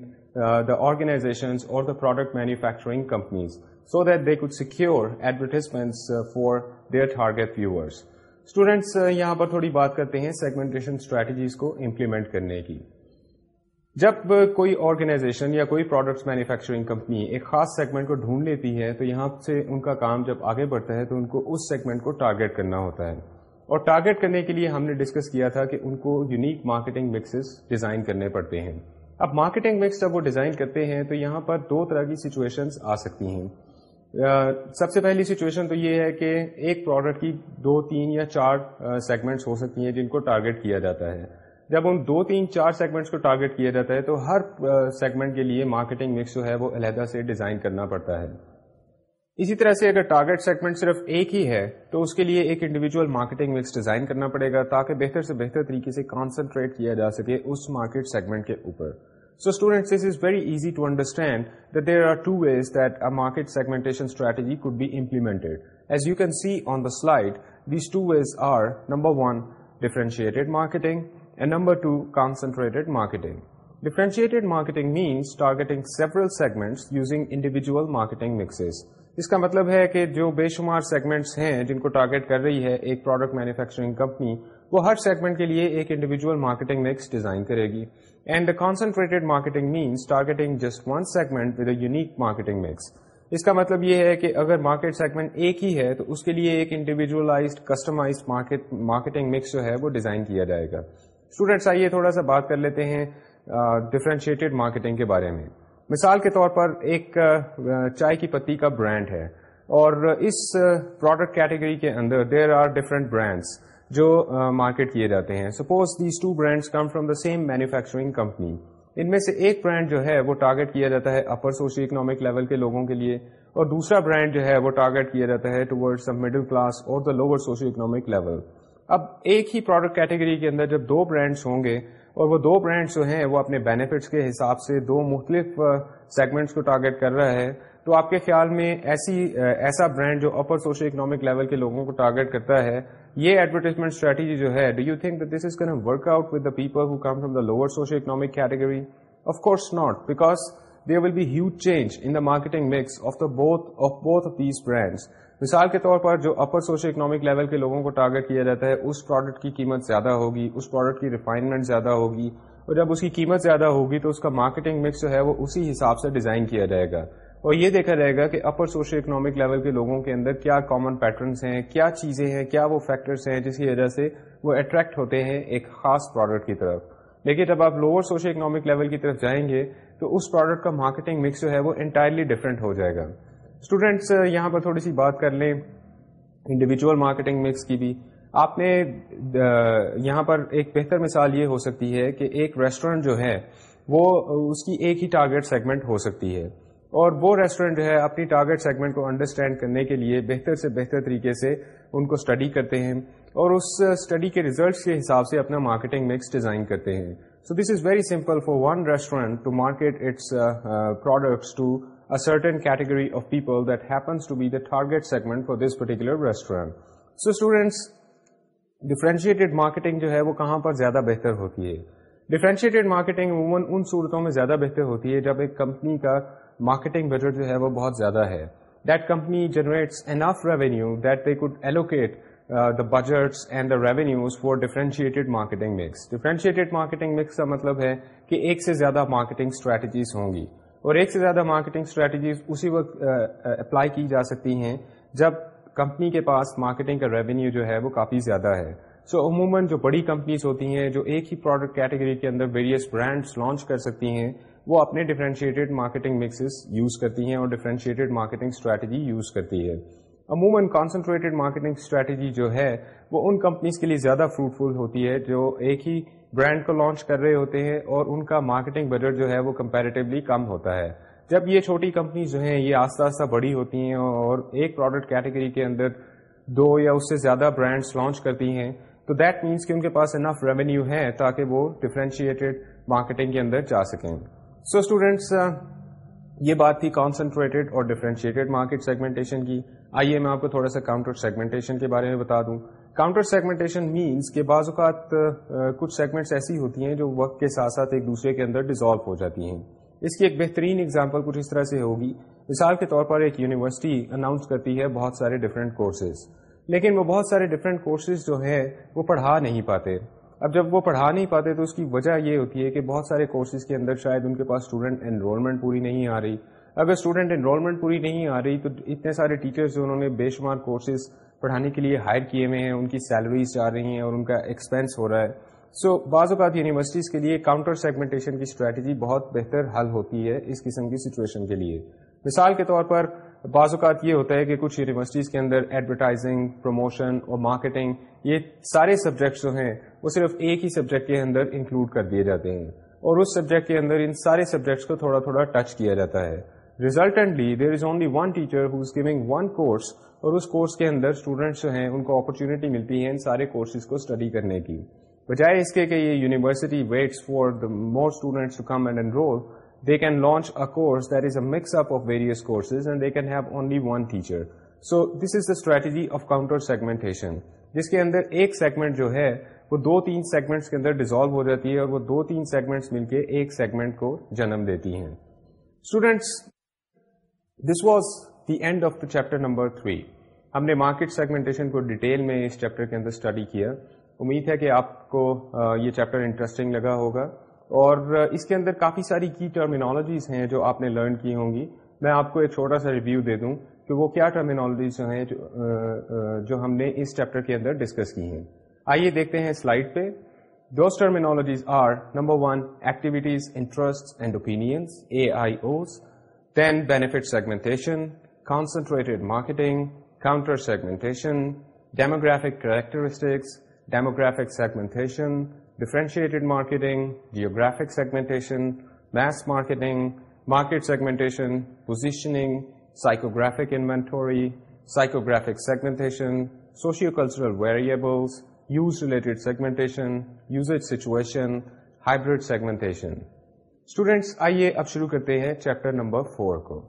دا آرگنائزیشنز اور the product manufacturing companies so that they could secure advertisements for their target viewers students یہاں پر تھوڑی بات کرتے ہیں سیگمنٹیشن اسٹریٹجیز کو امپلیمنٹ کرنے کی۔ جب کوئی آرگنائزیشن یا کوئی پروڈکٹس مینوفیکچرنگ کمپنی ایک خاص سیگمنٹ کو ڈھونڈ لیتی ہے، تو یہاں سے ان کا کام جب آگے بڑھتا ہے، تو ان کو اس سیگمنٹ کو ٹارگیٹ کرنا ہوتا ہے۔ اور ٹارگیٹ کرنے کے لیے ہم نے ڈسکس کیا تھا کہ ان کو یونیک مارکیٹنگ مکسز ڈیزائن کرنے پڑتے ہیں۔ اب مارکیٹنگ مکس جب وہ ڈیزائن کرتے ہیں، تو یہاں پر دو طرح کی سچویشن آ سکتی ہیں۔ سب سے پہلی سچویشن تو یہ ہے کہ ایک پروڈکٹ کی دو، تین یا چار سیگمنٹس ہو سکتی ہیں جن کو ٹارگیٹ کیا جاتا ہے۔ جب ان دو تین چار سیگمنٹس کو ٹارگیٹ کیا جاتا ہے تو ہر سیگمنٹ کے لیے مارکیٹنگ مکس جو ہے وہ علیحدہ سے ڈیزائن کرنا پڑتا ہے۔ اسی طرح سے اگر ٹارگیٹ سیگمنٹ صرف ایک ہی ہے تو اس کے لیے ایک انڈیویجل مارکیٹنگ مکس ڈیزائن کرنا پڑے گا تاکہ بہتر سے بہتر طریقے سے کانسنٹریٹ کیا جا سکے اس مارکیٹ سیگمنٹ کے اوپر۔ So student this is very easy to understand that there are two ways that a market segmentation strategy could be implemented as you can see on the slide these two ways are number one differentiated marketing And number two, concentrated marketing. Differentiated marketing means targeting several segments using individual marketing mixes. اس کا مطلب ہے کہ جو بے شمار segments ہیں جن کو ٹارگیٹ کر رہی ہے ایک پروڈکٹ مینوفیکچرنگ کمپنی وہ ہر سیگمنٹ کے لیے ایک انڈیویجل مارکیٹنگ مکس ڈیزائن کرے گی and concentrated marketing means targeting just one segment with a unique marketing mix اس کا مطلب یہ ہے کہ اگر مارکیٹ سیگمنٹ ایک ہی ہے تو اس کے لیے ایک انڈیویجلائزڈ کسٹمائز مارکیٹنگ مکس جو ہے وہ ڈیزائن کیا جائے گا اسٹوڈینٹس آئیے تھوڑا سا بات کر لیتے ہیں ڈفرینشیٹڈ مارکیٹنگ کے بارے میں۔ مثال کے طور پر ایک چائے کی پتی کا برانڈ ہے اور اس پروڈکٹ کیٹیگری کے اندر دیر آر ڈفرنٹ برانڈس جو مارکیٹ کیے جاتے ہیں۔ Suppose these two brands come from the same manufacturing company ان میں سے ایک برانڈ جو ہے وہ ٹارگیٹ کیا جاتا ہے اپر سوشل اکنامک لیول کے لوگوں کے لیے اور دوسرا برانڈ جو ہے وہ ٹارگیٹ کیا جاتا ہے ٹوڈ مڈل کلاس اور the lower social economic level اب ایک ہی پروڈکٹ کیٹیگری کے اندر جب دو برانڈس ہوں گے اور وہ دو برانڈس جو ہیں وہ اپنے بینیفٹس کے حساب سے دو مختلف سیگمنٹس کو ٹارگیٹ کر رہا ہے، تو آپ کے خیال میں ایسی ایسا برانڈ جو اپر سوشل اکنامک لیول کے لوگوں کو ٹارگیٹ کرتا ہے، یہ ایڈورٹیزمنٹ اسٹریٹجی جو ہے do you think this is can work out with the people who come from the lower social economic category of course not because there will be huge change in the marketing mix of the both of both of these brands مثال کے طور پر جو اپر social economic level کے لوگوں کو target کیا جاتا ہے، اس پروڈکٹ کی قیمت زیادہ ہوگی، اس پروڈکٹ کی ریفائنمنٹ زیادہ ہوگی، اور جب اس کی قیمت زیادہ ہوگی تو اس کا مارکیٹنگ مکس جو ہے وہ اسی حساب سے ڈیزائن کیا جائے گا۔ اور یہ دیکھا جائے گا کہ اپر سوشل اکنامک لیول کے لوگوں کے اندر کیا کامن پیٹرنس ہیں، کیا چیزیں ہیں، کیا وہ فیکٹرس ہیں جس کی وجہ سے وہ اٹریکٹ ہوتے ہیں ایک خاص پروڈکٹ کی طرف۔ لیکن جب آپ لوور سوشل اکنامک لیول کی طرف جائیں گے تو اس پروڈکٹ کا مارکیٹنگ مکس جو ہے وہ انٹائرلی ڈفرینٹ ہو جائے گا۔ اسٹوڈینٹس uh, یہاں پر تھوڑی سی بات کر لیں۔ انڈیویجول مارکیٹنگ مکس کی بھی۔ آپ نے یہاں پر ایک بہتر مثال یہ ہو سکتی ہے کہ ایک ریسٹورینٹ جو ہے، وہ، اس کی ایک ہی ٹارگیٹ سیگمنٹ ہو سکتی ہے۔ اور وہ ریسٹورینٹ جو ہے، اپنی ٹارگیٹ سیگمنٹ کو انڈرسٹینڈ کرنے کے لیے بہتر سے بہتر طریقے سے ان کو اسٹڈی کرتے ہیں اور اس اسٹڈی کے ریزلٹس کے حساب سے اپنا مارکیٹنگ مکس ڈیزائن کرتے ہیں۔ So this is very simple for one restaurant to market its products to certain category of people that happens to be the target segment for this particular restaurant. So students, differentiated marketing جو ہے وہ کہاں پر زیادہ بہتر ہوتی ہے؟ Differentiated marketing عموماً ان صورتوں میں زیادہ بہتر ہوتی ہے جب ایک کمپنی کا مارکیٹنگ بجٹ جو ہے وہ بہت زیادہ ہے۔ That company generates enough revenue that they could allocate the budgets and the revenues for differentiated marketing mix differentiated marketing mix کا مطلب ہے کہ ایک سے زیادہ مارکیٹنگ اسٹریٹجیز ہوں گی۔ اور ایک سے زیادہ مارکیٹنگ اسٹریٹجیز اسی وقت اپلائی کی جا سکتی ہیں جب کمپنی کے پاس مارکیٹنگ کا ریونیو جو ہے وہ کافی زیادہ ہے۔ سو so, عموماً جو بڑی کمپنیز ہوتی ہیں جو ایک ہی پروڈکٹ کیٹیگری کے اندر ویریس برانڈس لانچ کر سکتی ہیں وہ اپنے ڈفرینشیٹڈ مارکیٹنگ مکسز یوز کرتی ہیں اور ڈفرینشیٹڈ مارکیٹنگ اسٹریٹجی یوز کرتی ہے۔ عموماً کانسنٹریٹڈ مارکیٹنگ اسٹریٹجی جو ہے وہ ان کمپنیز کے لیے زیادہ فروٹفل ہوتی ہے جو ایک ہی برانڈ کو لانچ کر رہے ہوتے ہیں اور ان کا مارکیٹنگ بجٹ جو ہے وہ کمپیریٹیولی کم ہوتا ہے۔ جب یہ چھوٹی کمپنیز جو ہیں، یہ آستہ آستہ بڑی ہوتی ہیں اور ایک پروڈکٹ کیٹیگری کے اندر دو یا اس سے زیادہ برانڈس لانچ کرتی ہیں، تو دیٹ مینس کہ ان کے پاس انف ریونیو ہے تاکہ وہ ڈفرینشیٹڈ مارکیٹنگ کے اندر جا سکیں۔ سو so اسٹوڈینٹس یہ بات تھی کانسنٹریٹڈ اور ڈفرینشیٹڈ مارکیٹ سیگمنٹیشن کی۔ آئیے میں آپ کو تھوڑا سا کاؤنٹر سیگمنٹیشن کے بارے میں بتا دوں۔ کاؤنٹر سیگمنٹیشن مینس کہ بعض اوقات کچھ سیگمنٹس ایسی ہوتی ہیں جو وقت کے ساتھ ساتھ ایک دوسرے کے اندر ڈیزالو ہو جاتی ہیں۔ اس کی ایک بہترین اگزامپل کچھ اس طرح سے ہوگی۔ مثال کے طور پر ایک یونیورسٹی اناؤنس کرتی ہے بہت سارے ڈفرینٹ کورسز لیکن وہ بہت سارے ڈفرینٹ کورسز جو ہے وہ پڑھا نہیں پاتے۔ اب جب وہ پڑھا نہیں پاتے تو اس کی وجہ یہ ہوتی ہے کہ بہت سارے کورسز کے اندر شاید ان کے پاس اسٹوڈنٹ انرولمنٹ پوری نہیں آ رہی۔ اگر اسٹوڈنٹ انرولمنٹ پوری نہیں آ رہی تو اتنے سارے ٹیچرس جو انہوں نے بے شمار کورسز پڑھانے کے لیے ہائر کیے ہوئے ہیں ان کی سیلریز جا رہی ہیں اور ان کا ایکسپینس ہو رہا ہے۔ سو so, بعض اوقات یونیورسٹیز کے لیے کاؤنٹر سیگمنٹیشن کی اسٹریٹجی بہت بہتر حل ہوتی ہے اس قسم کی سچویشن کے لیے۔ مثال کے طور پر بعض اوقات یہ ہوتا ہے کہ کچھ یونیورسٹیز کے اندر ایڈورٹائزنگ پروموشن اور مارکیٹنگ یہ سارے سبجیکٹس جو ہیں وہ صرف ایک ہی سبجیکٹ کے اندر انکلوڈ کر دیے جاتے ہیں۔ اور اس سبجیکٹ کے اندر ان سارے سبجیکٹس کو تھوڑا تھوڑا ٹچ کیا جاتا ہے۔ Resultantly there is only one teacher who is giving one course اور اس کورس کے اندر اسٹوڈینٹس جو ہیں، ان کو اپرچونیٹی ملتی ہے ان سارے کورسز کو اسٹڈی کرنے کی۔ بجائے اس کے کہ یہ university waits for the more students to come and enrol they can launch a course that is a mix-up of various courses and they can have only one teacher. So this is the strategy of counter segmentation جس کے اندر ایک segment جو ہے، وہ دو تین segments کے اندر dissolve ہو جاتی ہے اور وہ دو تین سیگمنٹس مل کے ایک سیگمنٹ کو جنم دیتی ہیں۔ Students this was the end of the chapter number three. ہم نے مارکیٹ سیگمنٹیشن کو ڈیٹیل میں اس چیپٹر کے اندر اسٹڈی کیا۔ امید ہے کہ آپ کو یہ چیپٹر انٹرسٹنگ لگا ہوگا۔ اور اس کے اندر کافی ساری کی ٹرمینالوجیز ہیں جو آپ نے لرن کی ہوں گی۔ میں آپ کو ایک چھوٹا سا ریویو دے دوں کہ وہ کیا ٹرمینالوجیز جو ہیں جو ہم نے اس چیپٹر کے اندر ڈسکس کی ہیں۔ آئیے دیکھتے ہیں سلائڈ پہ۔ Those terminologies are number one activities interest and opinions A I Os then benefit segmentation concentrated marketing counter segmentation demographic characteristics demographic segmentation differentiated marketing, geographic segmentation, mass marketing, market segmentation, positioning, psychographic inventory, psychographic segmentation, sociocultural variables, use-related segmentation, usage situation, hybrid segmentation. Students آئیے اب شروع کرتے ہیں chapter number four کو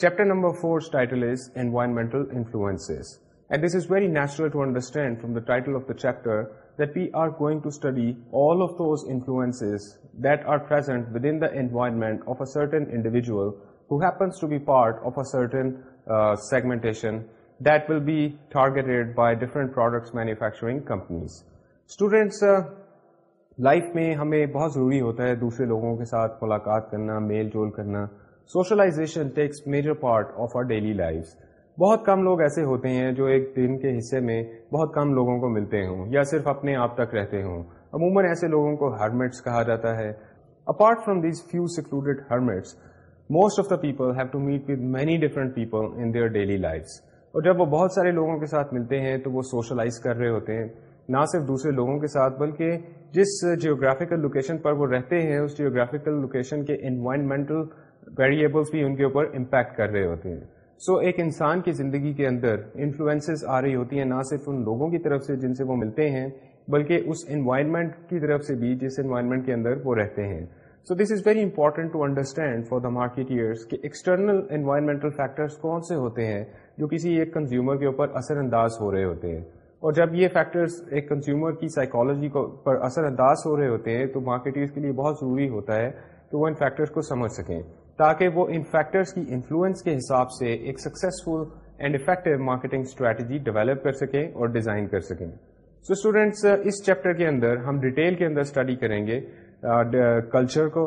chapter number four title is environmental influence and this is very natural to understand from the title of the chapter that we are going to study all of those influences that are present within the environment of a certain individual who happens to be part of a certain uh, segmentation that will be targeted by different products manufacturing companies. Students, life uh, میں ہمیں بہت ضروری ہوتا ہے دوسرے لوگوں کے ساتھ ملاقات کرنا میل جول کرنا socialisation takes major part of our daily life بہت کم لوگ ایسے ہوتے ہیں جو ایک دن کے حصے میں بہت کم لوگوں کو ملتے ہوں یا صرف اپنے آپ تک رہتے ہوں۔ عموماً ایسے لوگوں کو ہرمٹس کہا جاتا ہے۔ Apart from these few secluded hermits most of the people have to meet with many different people in their daily life اور جب وہ بہت سارے لوگوں کے ساتھ ملتے ہیں تو وہ سوشلائز کر رہے ہوتے ہیں۔ نہ صرف دوسرے لوگوں کے ساتھ بلکہ جس جیوگرافیکل لوکیشن پر وہ رہتے ہیں، اس جیوگرافیکل لوکیشن کے انوائرمنٹل ویریبلس بھی ان کے اوپر امپیکٹ کر رہے ہوتے ہیں۔ سو so, ایک انسان کی زندگی کے اندر انفلوئنسز آ رہی ہوتی ہیں نہ صرف ان لوگوں کی طرف سے جن سے وہ ملتے ہیں بلکہ اس انوائرمنٹ کی طرف سے بھی جس انوائرمنٹ کے اندر وہ رہتے ہیں۔ So this is very important to understand for the marketers کہ ایکسٹرنل انوائرمنٹل فیکٹرس کون سے ہوتے ہیں جو کسی ایک کنزیومر کے اوپر اثر انداز ہو رہے ہوتے ہیں۔ اور جب یہ فیکٹرس ایک کنزیومر کی سائیکالوجی پر اثر انداز ہو رہے ہوتے ہیں تو مارکیٹرس کے لیے بہت ضروری ہوتا ہے کہ وہ ان فیکٹرس کو سمجھ سکیں۔ تاکہ وہ ان فیکٹرس کی انفلوئنس کے حساب سے ایک successful and effective marketing strategy develop کر سکیں اور ڈیزائن کر سکیں۔ سو so اسٹوڈینٹس اس چیپٹر کے اندر ہم ڈیٹیل کے اندر اسٹڈی کریں گے کلچر کو۔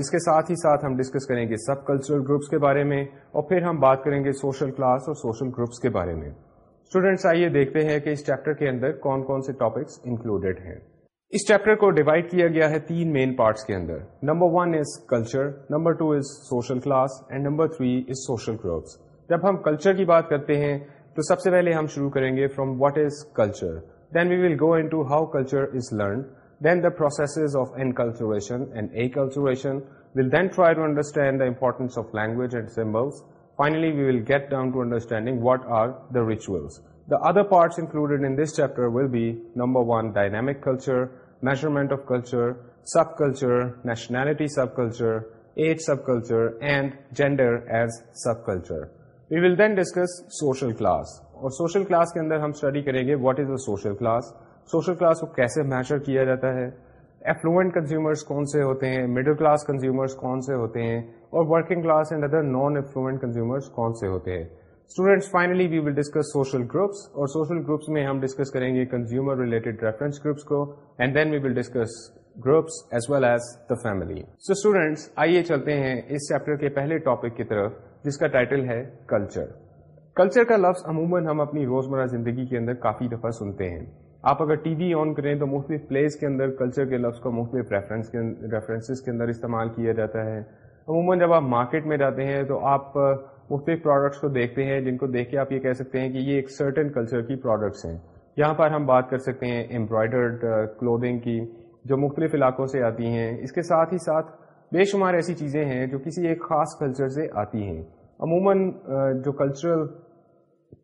اس کے ساتھ ہی ساتھ ہم ڈسکس کریں گے سب کلچرل گروپس کے بارے میں اور پھر ہم بات کریں گے سوشل کلاس اور سوشل گروپس کے بارے میں۔ اسٹوڈینٹس آئیے دیکھتے ہیں کہ اس چیپٹر کے اندر کون کون سے ٹاپکس انکلوڈیڈ ہیں۔ اس چیپٹر کو ڈیوائڈ کیا گیا ہے تین مین پارٹس کے اندر۔ Number one is culture number two is social class and number three is social groups جب ہم کلچر کی بات کرتے ہیں تو سب سے پہلے ہم شروع کریں گے from what is culture then we will go into how culture is learn then the process of enculturation and acculturation will then try to understand the importance of language and symbols finally we will get down to understanding what are the rituals The other parts included in this chapter will be, number one, dynamic culture, measurement of culture, subculture, nationality subculture, age subculture, and gender as subculture. We will then discuss social class. اور social class کے اندر ہم study کریں گے what is a social class social class کو کیسے measure کیا جاتا ہے ایفلوئنٹ کنزیومرس کون سے ہوتے ہیں مڈل کلاس کنزیومرس کون سے ہوتے ہیں اور working class and other non affluent consumers کون سے ہوتے ہیں students finally we will discuss social groups اور سوشل گروپس میں ہم ڈسکس کریں گے کنزیومر ریلیٹڈ ریفرنس گروپس کو and then we will discuss groups as well as the family so students آئیے چلتے ہیں اس چیپٹر کے پہلے ٹاپک کی طرف، جس کا ٹائٹل ہے کلچر کلچر کا لفظ عموماً ہم اپنی روزمرہ زندگی کے اندر کافی دفعہ سنتے ہیں۔ آپ اگر ٹی وی آن کریں تو مختلف پلیس کے اندر کلچر کے لفظ کو مختلف ریفرنسز کے اندر استعمال کیا جاتا ہے۔ عموماً جب آپ مارکیٹ میں جاتے ہیں تو آپ مختلف پروڈکٹس کو دیکھتے ہیں، جن کو دیکھ کے آپ یہ کہہ سکتے ہیں کہ یہ ایک سرٹن کلچر کی پروڈکٹس ہیں۔ یہاں پر ہم بات کر سکتے ہیں امبرائڈرڈ کلودنگ uh, کی، جو مختلف علاقوں سے آتی ہیں۔ اس کے ساتھ ہی ساتھ بے شمار ایسی چیزیں ہیں جو کسی ایک خاص کلچر سے آتی ہیں۔ عموماً uh, جو کلچرل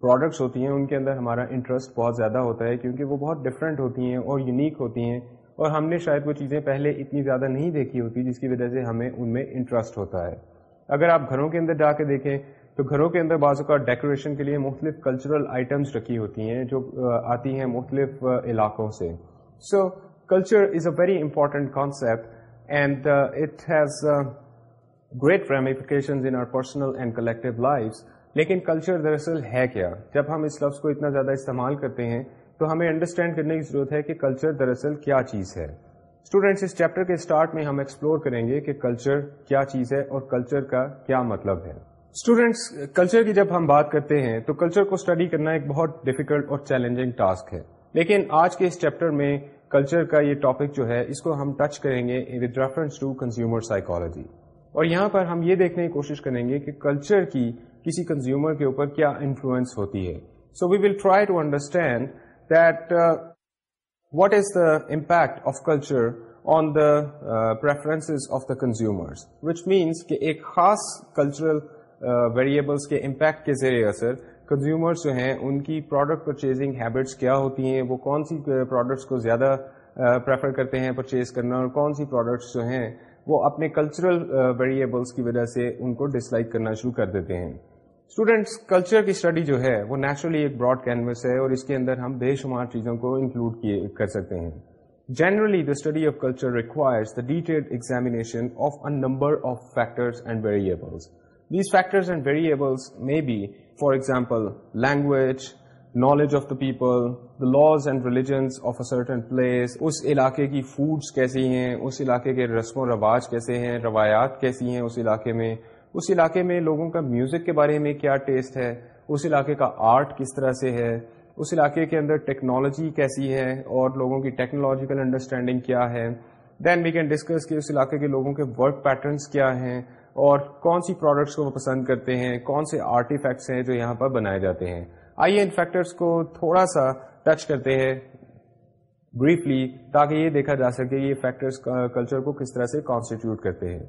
پروڈکٹس ہوتی ہیں، ان کے اندر ہمارا انٹرسٹ بہت زیادہ ہوتا ہے کیونکہ وہ بہت ڈفرینٹ ہوتی ہیں اور یونیک ہوتی ہیں۔ اور ہم نے شاید وہ چیزیں پہلے اتنی زیادہ نہیں دیکھی ہوتی، جس کی وجہ سے ہمیں ان میں انٹرسٹ ہوتا ہے۔ اگر آپ گھروں کے اندر جا کے دیکھیں تو گھروں کے اندر بعض اوقات ڈیکوریشن کے لیے مختلف کلچرل آئٹمس رکھی ہوتی ہیں جو آتی ہیں مختلف علاقوں سے۔ So culture is a very important concept and it has great ramification in our personal and collective life لیکن کلچر دراصل ہے کیا؟ جب ہم اس لفظ کو اتنا زیادہ استعمال کرتے ہیں تو ہمیں انڈرسٹینڈ کرنے کی ضرورت ہے کہ کلچر دراصل کیا چیز ہے۔ اسٹوڈینٹس اس چیپٹر کے اسٹارٹ میں ہم ایکسپلور کریں گے کہ کلچر کیا چیز ہے اور کلچر کا کیا مطلب ہے۔ اسٹوڈینٹس کلچر کی جب ہم بات کرتے ہیں تو کلچر کو اسٹڈی کرنا ایک بہت ڈیفیکلٹ اور چیلنجنگ ٹاسک ہے۔ لیکن آج کے اس چیپٹر میں کلچر کا یہ ٹاپک جو ہے، اس کو ہم ٹچ کریں گے with reference to consumer psychology اور یہاں پر ہم یہ دیکھنے کی کوشش کریں گے کہ کلچر کی کسی کنزیومر کے اوپر کیا انفلوئنس ہوتی ہے۔ So we will try to understand that what is the impact of culture on the preference of the consumers which means کہ ایک خاص کلچرل ویریبلس کے امپیکٹ کے ذریعے اثر کنزیومرس جو ہیں ان کی پروڈکٹ پرچیزنگ ہیبٹس کیا ہوتی ہیں وہ کون سی پروڈکٹس کو زیادہ پریفر کرتے ہیں پرچیز کرنا اور کون سی پروڈکٹس جو ہیں وہ اپنے کلچرل ویریبلس کی وجہ سے ان کو ڈس لائک کرنا شروع کر دیتے ہیں اسٹوڈینٹس کلچر کی اسٹڈی جو ہے وہ نیچرلی ایک براڈ کینوس ہے اور اس کے اندر ہم بے شمار چیزوں کو انکلوڈ کر سکتے ہیں generally the study of culture requires the detailed examination of a number of factors and variables These factors and variables may be, for example, language, knowledge of the people, the laws and religions of a certain place, اس علاقے کی foods کیسی ہیں اس علاقے کے رسم و رواج کیسے ہیں روایات کیسی ہیں اس علاقے میں اس علاقے میں لوگوں کا میوزک کے بارے میں کیا ٹیسٹ ہے؟ اس علاقے کا آرٹ کس طرح سے ہے؟ اس علاقے کے اندر ٹیکنالوجی کیسی ہے اور لوگوں کی ٹیکنالوجیکل انڈرسٹینڈنگ کیا ہے؟ دین وی کین ڈسکس کہ اس علاقے کے لوگوں کے ورک پیٹرنس کیا ہیں اور کون سی پروڈکٹس کو وہ پسند کرتے ہیں؟ کون سے آرٹیفیکٹس ہیں جو یہاں پر بنائے جاتے ہیں؟ آئیے ان فیکٹرس کو تھوڑا سا ٹچ کرتے ہیں بریفلی تاکہ یہ دیکھا جا سکے یہ فیکٹرس کلچر کو کس طرح سے کانسٹیٹیوٹ کرتے ہیں۔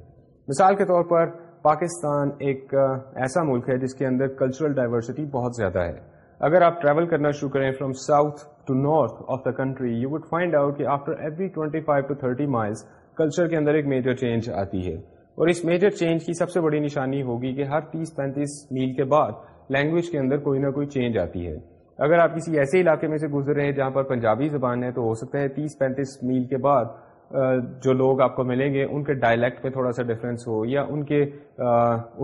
مثال کے طور پر پاکستان ایک ایسا ملک ہے جس کے اندر کلچرل ڈائیورسٹی بہت زیادہ ہے۔ اگر آپ ٹریول کرنا شروع کریں from south to north of the country you would find out that after every twenty five to thirty miles culture کے اندر ایک میجر چینج آتی ہے۔ اور اس میجر چینج کی سب سے بڑی نشانی ہوگی کہ ہر تیس پینتیس میل کے بعد لینگویج کے اندر کوئی نہ کوئی چینج آتی ہے۔ اگر آپ کسی ایسے علاقے میں سے گزر رہے ہیں جہاں پر پنجابی زبان ہے تو ہو سکتا ہے تیس پینتیس میل کے بعد جو لوگ آپ کو ملیں گے، ان کے ڈائلیکٹ میں تھوڑا سا ڈفرینس ہو، یا ان کے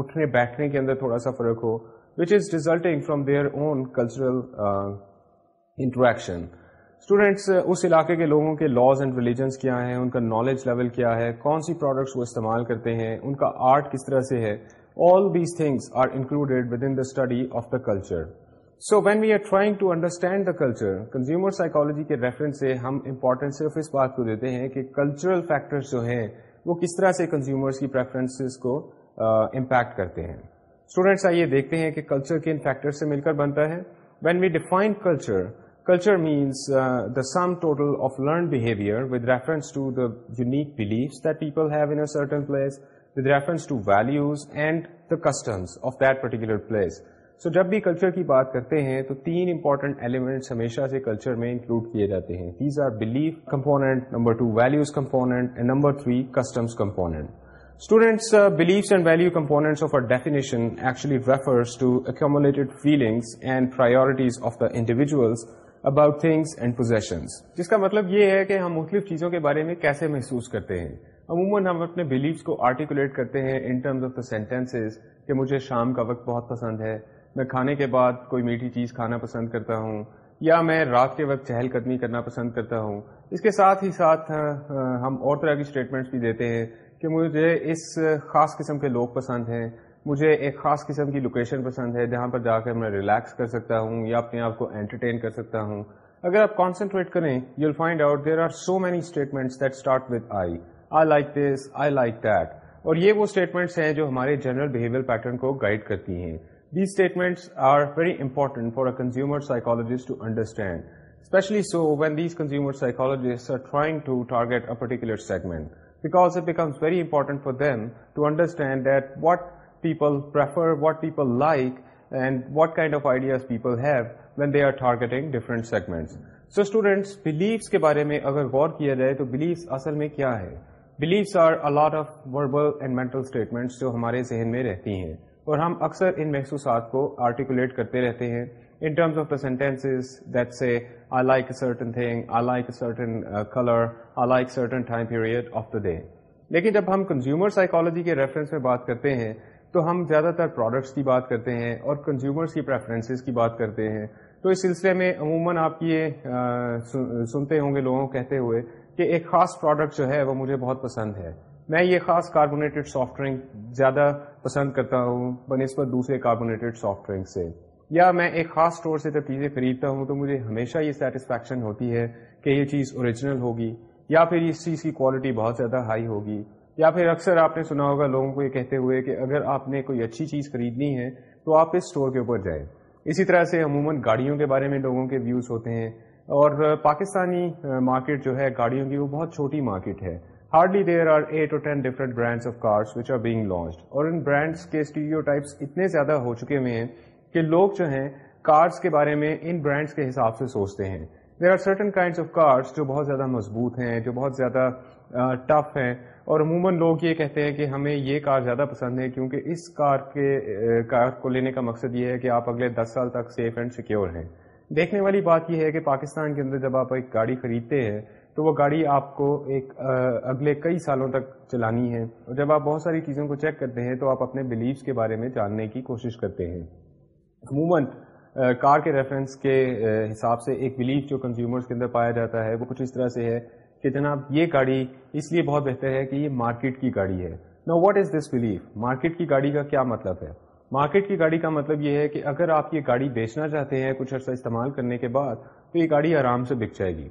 اٹھنے بیٹھنے کے اندر تھوڑا سا فرق ہو which is resulting from their own cultural interaction students اس علاقے کے لوگوں کے لاز اینڈ ریلیجنس کیا ہیں؟ ان کا نالج لیول کیا ہے؟ کون سی پروڈکٹس وہ استعمال کرتے ہیں؟ ان کا آرٹ کس طرح سے ہے؟ All these things are included within the study of the culture so when we are trying to understand the culture consumer psychology کے ریفرنس سے ہم امپورٹینٹ صرف اس بات کو دیتے ہیں کہ کلچرل فیکٹرس جو ہیں وہ کس طرح سے کنزیومرس کی پریفرنس کو امپیکٹ کرتے ہیں اسٹوڈینٹس آئیے دیکھتے ہیں کہ کلچر کن فیکٹر سے مل کر بنتا ہے when we define culture Culture means uh, the sum total of learned behavior with reference to the unique beliefs that people have in a certain place, with reference to values and the customs of that particular place. So so, جب بھی culture کی بات کرتے ہیں تو تین important elements ہمیشہ سے کلچر میں انکلوڈ کیے جاتے ہیں۔ These are belief component number two values component and number three customs component students beliefs and value components of our definition actually refers to accumulated feelings and priorities of the individuals about things and positions جس کا مطلب یہ ہے کہ ہم مختلف چیزوں کے بارے میں کیسے محسوس کرتے ہیں عموماً ہم اپنے بلیفس کو آرٹیکولیٹ کرتے ہیں ان ٹرمز آف دا کہ مجھے شام کا وقت بہت پسند ہے میں کھانے کے بعد کوئی میٹھی چیز کھانا پسند کرتا ہوں، یا میں رات کے وقت چہل قدمی کرنا پسند کرتا ہوں۔ اس کے ساتھ ہی ساتھ ہاں، ہاں، ہم اور طرح کی اسٹیٹمنٹس بھی دیتے ہیں کہ مجھے اس خاص قسم کے لوگ پسند ہیں، مجھے ایک خاص قسم کی لوکیشن پسند ہے، جہاں پر جا کر میں ریلیکس کر سکتا ہوں یا اپنے آپ کو انٹرٹین کر سکتا ہوں۔ اگر آپ کانسنٹریٹ کریں you will find out there are so many statements that start with I I like this I like that اور یہ وہ اسٹیٹمنٹس ہیں جو ہمارے جنرل بہیویئر پیٹرن کو گائڈ کرتی ہیں۔ These statements are very important for a consumer psychologist to understand especially so when these consumer psychologists are trying to target a particular segment because it becomes very important for them to understand that what people prefer what people like and what kind of ideas people have when they are targeting different segments so students beliefs کے بارے میں اگر غور کیا جائے تو beliefs اصل میں کیا ہے beliefs are a lot of verbal and mental statements جو ہمارے ذہن میں رہتی ہیں اور ہم اکثر ان محسوسات کو آرٹیکولیٹ کرتے رہتے ہیں in terms of the sentences that say I like a certain thing I like a certain colour I like certain time period of the day لیکن جب ہم کنزیومر سائیکالوجی کے ریفرنس میں بات کرتے ہیں تو ہم زیادہ تر پروڈکٹس کی بات کرتے ہیں اور کنزیومرس کی پریفرنسز کی بات کرتے ہیں۔ تو اس سلسلے میں عموماً آپ یہ سنتے ہوں گے لوگوں کہتے ہوئے کہ ایک خاص پروڈکٹ جو ہے وہ مجھے بہت پسند ہے۔ میں یہ خاص کاربونیٹڈ سافٹ ڈرنک زیادہ پسند کرتا ہوں، بنسبت دوسرے کاربونیٹڈ سافٹ ڈرنک سے۔ یا میں ایک خاص اسٹور سے جب چیزیں خریدتا ہوں تو مجھے ہمیشہ یہ سیٹسفیکشن ہوتی ہے کہ یہ چیز اوریجنل ہوگی، یا پھر اس چیز کی کوالٹی بہت زیادہ ہائی ہوگی۔ یا پھر اکثر آپ نے سنا ہوگا لوگوں کو یہ کہتے ہوئے کہ اگر آپ نے کوئی اچھی چیز خریدنی ہے تو آپ اس اسٹور کے اوپر جائیں۔ اسی طرح سے عموماً گاڑیوں کے بارے میں لوگوں کے ویوز ہوتے ہیں۔ اور پاکستانی مارکیٹ جو ہے گاڑیوں کی وہ بہت چھوٹی مارکیٹ ہے۔ Hardly there are eight or ten different brands of cars which are being launch اور ان برانڈس کے اسٹوڈیو ٹائپس اتنے زیادہ ہو چکے ہوئے ہیں کہ لوگ جو ہیں کارس کے بارے میں ان برانڈس کے حساب سے سوچتے ہیں۔ There are certain kinds of cars جو بہت زیادہ مضبوط ہیں، جو بہت زیادہ ٹف ہیں۔ اور عموماً لوگ یہ کہتے ہیں کہ ہمیں یہ کار زیادہ پسند ہے کیونکہ اس کار کے کار کو لینے کا مقصد یہ ہے کہ آپ اگلے دس سال تک سیف اینڈ سیکیور ہیں۔ دیکھنے والی بات یہ ہے کہ پاکستان کے اندر جب آپ ایک گاڑی خریدتے ہیں تو وہ گاڑی آپ کو ایک اگلے کئی سالوں تک چلانی ہے۔ اور جب آپ بہت ساری چیزوں کو چیک کرتے ہیں تو آپ اپنے بلیفس کے بارے میں جاننے کی کوشش کرتے ہیں۔ عموماً کار کے ریفرنس کے حساب سے ایک بلیف جو کنزیومرز کے اندر پایا جاتا ہے، وہ کچھ اس طرح سے ہے کہ جناب، یہ گاڑی اس لیے بہت بہتر ہے کہ یہ مارکیٹ کی گاڑی ہے۔ No what is this belief market کی گاڑی کا کیا مطلب ہے؟ مارکیٹ کی گاڑی کا مطلب یہ ہے کہ اگر آپ یہ گاڑی بیچنا چاہتے ہیں کچھ عرصہ استعمال کرنے کے بعد، تو یہ گاڑی آرام سے بک جائے گی۔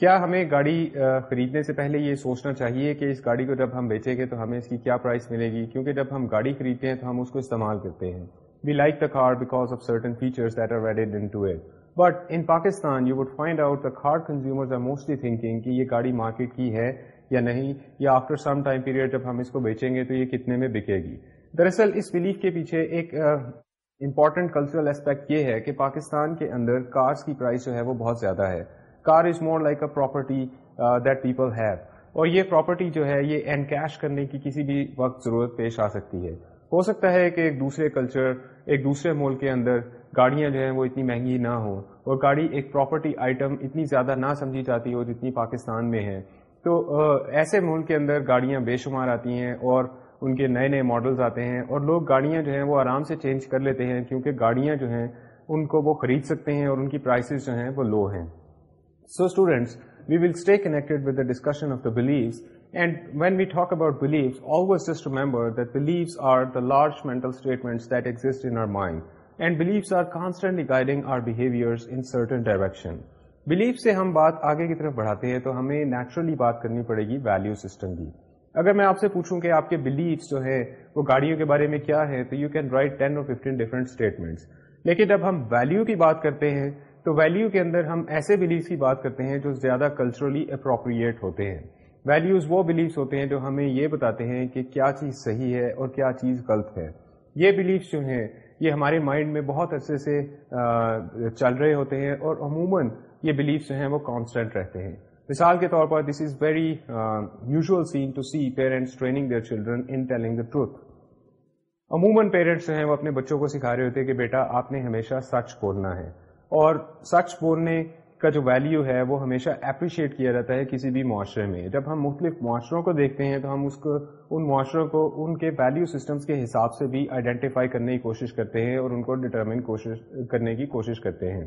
کیا ہمیں گاڑی خریدنے سے پہلے یہ سوچنا چاہیے کہ اس گاڑی کو جب ہم بیچیں گے تو ہمیں اس کی کیا پرائز ملے گی؟ کیونکہ جب ہم گاڑی خریدتے ہیں تو ہم اس کو استعمال کرتے ہیں۔ We like the car because of certain features that are added into it but in Pakistan you would find out the car consumers are mostly thinking کہ یہ گاڑی مارکیٹ کی ہے یا نہیں، یا آفٹر سم ٹائم پیریڈ جب ہم اس کو بیچیں گے تو یہ کتنے میں بکے گی۔ دراصل اس بلیف کے پیچھے ایک امپورٹنٹ کلچرل اسپیکٹ یہ ہے کہ پاکستان کے اندر کارس کی پرائز جو ہے وہ بہت زیادہ ہے۔ Car is more like a property that people have اور یہ پراپرٹی جو ہے، یہ انکیش کرنے کی کسی بھی وقت ضرورت پیش آ سکتی ہے۔ ہو سکتا ہے کہ ایک دوسرے کلچر ایک دوسرے ملک کے اندر گاڑیاں جو ہیں وہ اتنی مہنگی نہ ہوں اور گاڑی ایک پراپرٹی آئٹم اتنی زیادہ نہ سمجھی جاتی ہو جتنی پاکستان میں ہے۔ تو ایسے ملک کے اندر گاڑیاں بے شمار آتی ہیں اور ان کے نئے نئے ماڈلز آتے ہیں اور لوگ گاڑیاں جو ہیں وہ آرام سے چینج کر لیتے ہیں کیونکہ گاڑیاں جو ہیں ان کو وہ خرید سکتے ہیں اور ان کی پرائسز جو ہیں وہ لو ہیں۔ So students we will stay connected with the discussion of the beliefs and when we talk about beliefs always just remember that beliefs are the large mental statements that exist in our mind and beliefs are constantly guiding our behaviour in certain direction belief سے ہم بات آگے کی طرف بڑھاتے ہیں تو ہمیں نیچرلی بات کرنی پڑے گی ویلو سسٹم کی. اگر میں آپ سے پوچھوں کہ آپ کے بلیفس جو ہے وہ گاڑیوں کے بارے میں کیا ہے تو you can write ten or fifteen different statements لیکن جب ہم ویلو کی بات کرتے ہیں تو ویلو کے اندر ہم ایسے بلیفس کی بات کرتے ہیں جو زیادہ کلچرلی اپروپریٹ ہوتے ہیں۔ ویلوز وہ بلیفس ہوتے ہیں جو ہمیں یہ بتاتے ہیں کہ کیا چیز صحیح ہے اور کیا چیز غلط ہے۔ یہ بلیفس جو ہیں، یہ ہمارے مائنڈ میں بہت عرصے سے چل رہے ہوتے ہیں اور عموماً یہ بلیفس جو ہیں وہ کانسٹنٹ رہتے ہیں۔ مثال کے طور پر this is very usual scene to see parents training their children in telling the truth عموماً پیرنٹس جو ہیں وہ اپنے بچوں کو سکھا رہے ہوتے ہیں کہ بیٹا، آپ نے ہمیشہ سچ بولنا ہے۔ اور سچ بولنے کا جو ویلیو ہے وہ ہمیشہ اپریشیٹ کیا جاتا ہے کسی بھی معاشرے میں۔ جب ہم مختلف معاشروں کو دیکھتے ہیں تو ہم اس کو، ان معاشروں کو، ان کے ویلیو سسٹمز کے حساب سے بھی آئیڈینٹیفائی کرنے کی کوشش کرتے ہیں اور ان کو ڈٹرمن کوشش کرنے کی کوشش کرتے ہیں۔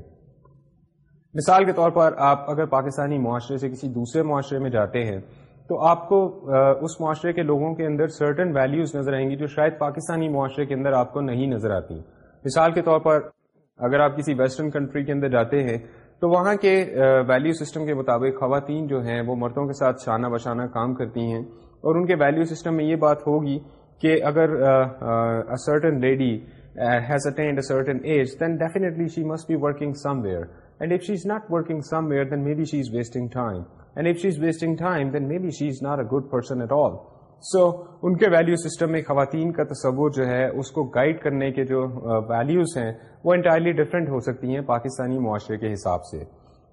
مثال کے طور پر آپ اگر پاکستانی معاشرے سے کسی دوسرے معاشرے میں جاتے ہیں تو آپ کو اس معاشرے کے لوگوں کے اندر سرٹن ویلیوز نظر آئیں گی جو شاید پاکستانی معاشرے کے اندر آپ کو نہیں نظر آتی۔ مثال کے طور پر اگر آپ کسی ویسٹرن کنٹری کے اندر جاتے ہیں، تو وہاں کے ویلیو سسٹم کے مطابق خواتین جو ہیں، وہ مردوں کے ساتھ شانہ بشانہ کام کرتی ہیں۔ اور ان کے ویلیو سسٹم میں یہ بات ہوگی کہ اگر certain lady has attend a certain age then definitely she must be working somewhere and if she is not working somewhere then maybe she is wasting time and if she is wasting time then maybe she is not a good person at all so ان کے value system میں خواتین کا تصور جو ہے اس کو guide کرنے کے جو ویلیوز ہیں وہ انٹائرلی ڈفرینٹ ہو سکتی ہیں پاکستانی معاشرے کے حساب سے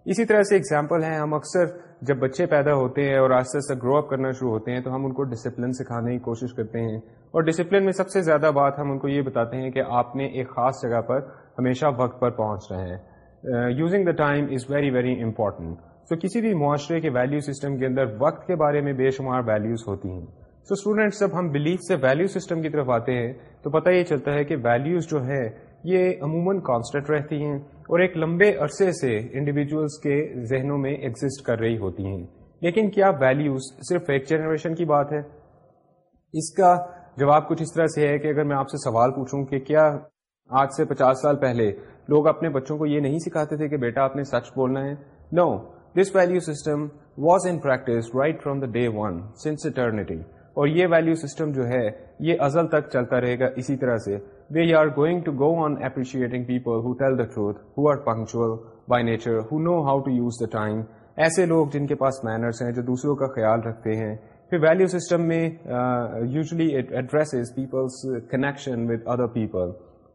اسی طرح سے اگزامپل ہیں ہم اکثر جب بچے پیدا ہوتے ہیں اور آہستہ آہستہ گرو اپ کرنا شروع ہوتے ہیں تو ہم ان کو ڈسپلن سکھانے کی کوشش کرتے ہیں اور ڈسپلن میں سب سے زیادہ بات ہم ان کو یہ بتاتے ہیں کہ آپ نے ایک خاص جگہ پر ہمیشہ وقت پر پہنچ رہے ہیں using the time is very very important so کسی بھی معاشرے کے ویلیو سسٹم کے اندر وقت کے بارے میں بے شمار ویلیوز ہوتی ہیں سو اسٹوڈینٹس جب ہم بلیف سے ویلیو سسٹم کی طرف آتے ہیں، تو پتہ یہ چلتا ہے کہ ویلیوز جو ہے یہ عموماً کانسٹنٹ رہتی ہیں اور ایک لمبے عرصے سے انڈیویجولس کے ذہنوں میں ایگزٹ کر رہی ہوتی ہیں۔ لیکن کیا ویلیوز صرف ایک جنریشن کی بات ہے؟ اس کا جواب کچھ اس طرح سے ہے کہ اگر میں آپ سے سوال پوچھوں کہ کیا آج سے پچاس سال پہلے لوگ اپنے بچوں کو یہ نہیں سکھاتے تھے کہ بیٹا آپ نے سچ بولنا ہے؟ No this value system was in practice right from the day one since eternity اور یہ ویلو سسٹم جو ہے یہ ازل تک چلتا رہے گا اسی طرح سے۔ We are going to go on appreciating people who tell the truth who are punctual by nature who know how to use the time ایسے لوگ جن کے پاس مینرس ہیں جو دوسروں کا خیال رکھتے ہیں۔ پھر ویلو سسٹم میں usually address people's connection with other people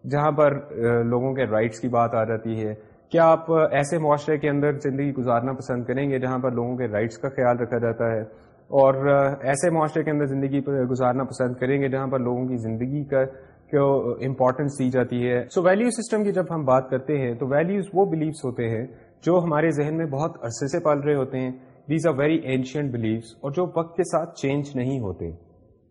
جہاں پر uh, لوگوں کے رائٹس کی بات آ جاتی ہے۔ کیا آپ uh, ایسے معاشرے کے اندر زندگی گزارنا پسند کریں گے جہاں پر لوگوں کے رائٹس کا خیال رکھا جاتا ہے؟ اور ایسے معاشرے کے اندر زندگی گزارنا پسند کریں گے جہاں پر لوگوں کی زندگی کا امپورٹینس دی جاتی ہے۔ سو ویلیو سسٹم کی جب ہم بات کرتے ہیں تو ویلیوز وہ بلیفس ہوتے ہیں جو ہمارے ذہن میں بہت عرصے سے پال رہے ہوتے ہیں۔ These are very ancient beliefs اور جو وقت کے ساتھ چینج نہیں ہوتے۔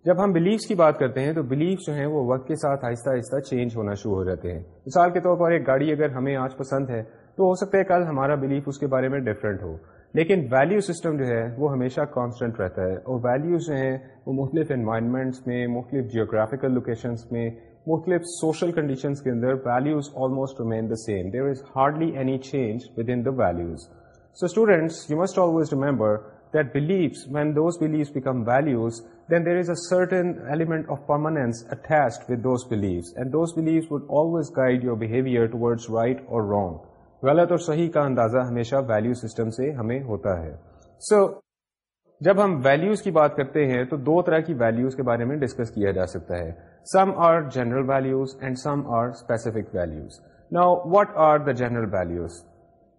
جب ہم بلیفس کی بات کرتے ہیں تو بلیفس جو ہیں وہ وقت کے ساتھ آہستہ آہستہ چینج ہونا شروع ہو جاتے ہیں۔ مثال کے طور پر ایک گاڑی اگر ہمیں آج پسند ہے تو ہو سکتا ہے کل ہمارا بلیف اس کے بارے میں ڈفرینٹ ہو۔ لیکن ویلیو سسٹم جو ہے وہ ہمیشہ کانسٹنٹ رہتا ہے اور ویلیوز جو ہیں وہ مختلف انوائرمنٹس میں مختلف جیوگرافیکل لوکیشنس میں مختلف سوشل کنڈیشنس کے اندر values almost remain the same there is hardly any change within the values so students you must always remember that beliefs, when those beliefs become values, then there is a certain element of permanence attached with those beliefs. And those beliefs would always guide your behavior towards right or wrong. غلط اور صحیح کا اندازہ ہمیشہ value system سے ہمیں ہوتا ہے۔ سو so, جب ہم ویلیوز کی بات کرتے ہیں تو دو طرح کی ویلیوز کے بارے میں ڈسکس کیا جا سکتا ہے۔ Some are general values and some are specific values نا what are the general values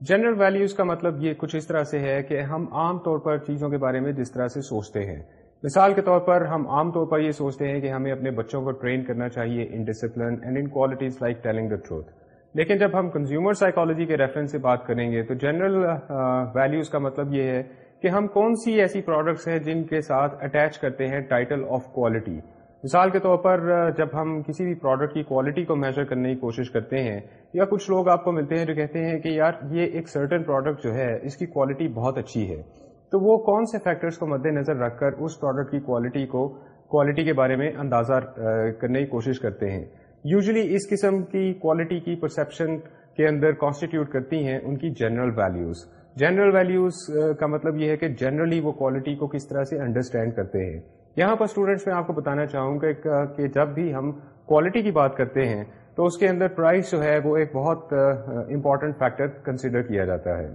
general values کا مطلب یہ کچھ اس طرح سے ہے کہ ہم عام طور پر چیزوں کے بارے میں جس طرح سے سوچتے ہیں۔ مثال کے طور پر ہم عام طور پر یہ سوچتے ہیں کہ ہمیں اپنے بچوں کو ٹرین کرنا چاہیے in discipline and in qualities like telling the truth لیکن جب ہم کنزیومر سائیکالوجی کے ریفرنس سے بات کریں گے، تو جنرل ویلیوز uh, کا مطلب یہ ہے کہ ہم کون سی ایسی پروڈکٹس ہیں جن کے ساتھ اٹیچ کرتے ہیں ٹائٹل آف کوالٹی مثال کے طور پر uh, جب ہم کسی بھی پروڈکٹ کی کوالٹی کو میجر کرنے کی کوشش کرتے ہیں، یا کچھ لوگ آپ کو ملتے ہیں جو کہتے ہیں کہ یار، یہ ایک سرٹن پروڈکٹ جو ہے، اس کی کوالٹی بہت اچھی ہے۔ تو وہ کون سے فیکٹرز کو مد نظر رکھ کر اس پروڈکٹ کی کوالٹی کو کوالٹی کے بارے میں اندازہ uh, کرنے کی کوشش کرتے ہیں۔ یوزلی اس قسم کی کوالٹی کی پرسپشن کے اندر کانسٹیٹیوٹ کرتی ہیں ان کی جنرل ویلیوز جنرل ویلیوز کا مطلب یہ ہے کہ جنرلی وہ کوالٹی کو کس طرح سے انڈرسٹینڈ کرتے ہیں. یہاں پر اسٹوڈینٹس میں آپ کو بتانا چاہوں گا کہ جب بھی ہم کوالٹی کی بات کرتے ہیں، تو اس کے اندر پرائز جو ہے وہ ایک بہت امپورٹنٹ فیکٹر کنسیڈر کیا جاتا ہے.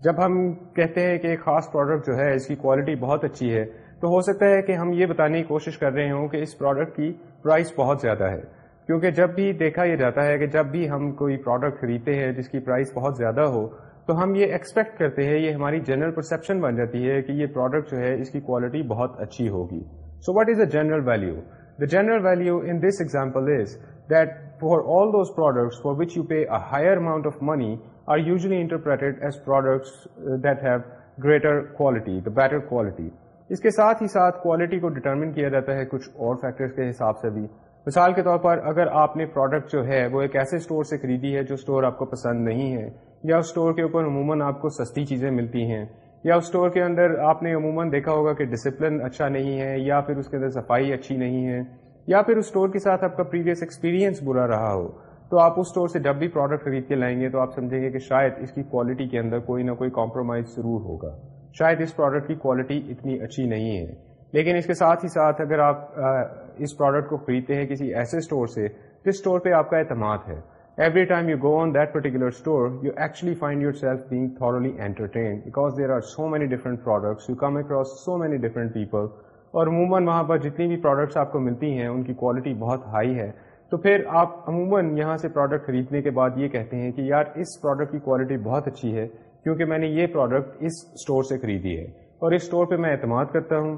جب ہم کہتے ہیں کہ ایک خاص پروڈکٹ جو ہے، اس کی کوالٹی بہت اچھی ہے، تو ہو سکتا ہے کہ ہم یہ بتانے کی کوشش کر رہے ہوں کہ اس پروڈکٹ کی پرائز بہت زیادہ ہے. کیونکہ جب بھی دیکھا یہ جاتا ہے کہ جب بھی ہم کوئی پروڈکٹ خریدتے ہیں جس کی پرائز بہت زیادہ ہو تو ہم یہ ایکسپیکٹ کرتے ہیں یہ ہماری جنرل پرسپشن بن جاتی ہے کہ یہ پروڈکٹ جو ہے اس کی کوالٹی بہت اچھی ہوگی۔ So what is a general value the general value in this example is that for all those products for which you pay higher amount of money are usually interpreted as products uh, that have greater quality, the better quality. اس کے ساتھ ہی ساتھ quality کو determine کیا جاتا ہے کچھ اور فیکٹرز کے حساب سے بھی۔ مثال کے طور پر اگر آپ نے پروڈکٹ جو ہے وہ ایک ایسے اسٹور سے خریدی ہے جو اسٹور آپ کو پسند نہیں ہے، یا اس اسٹور کے اوپر عموماً آپ کو سستی چیزیں ملتی ہیں، یا اس اسٹور کے اندر آپ نے عموماً دیکھا ہوگا کہ ڈسپلن اچھا نہیں ہے، یا پھر اس کے اندر صفائی اچھی نہیں ہے، یا پھر اس اسٹور کے ساتھ آپ کا پریویس ایکسپیرینس برا رہا ہو، تو آپ اس اسٹور سے جب بھی پروڈکٹ خرید کے لائیں گے تو آپ سمجھیں گے کہ شاید اس کی کوالٹی کے اندر کوئی نہ کوئی کمپرومائز ضرور ہوگا۔ شاید اس پروڈکٹ کی کوالٹی اتنی اچھی نہیں ہے۔ لیکن اس کے ساتھ ہی ساتھ اگر آپ اس پروڈکٹ کو خریدتے ہیں کسی ایسے اسٹور سے جس اسٹور پہ آپ کا اعتماد ہے۔ Every time you go on that particular store you actually find yourself being thoroughly entertain because there are so many different products you come across so many different people اور عموماً وہاں پر جتنی بھی پروڈکٹس آپ کو ملتی ہیں، ان کی کوالٹی بہت ہائی ہے۔ تو پھر آپ عموماً یہاں سے پروڈکٹ خریدنے کے بعد یہ کہتے ہیں کہ یار اس پروڈکٹ کی کوالٹی بہت اچھی ہے کیونکہ میں نے یہ پروڈکٹ اس اسٹور سے خریدی ہے اور اس اسٹور پہ میں اعتماد کرتا ہوں۔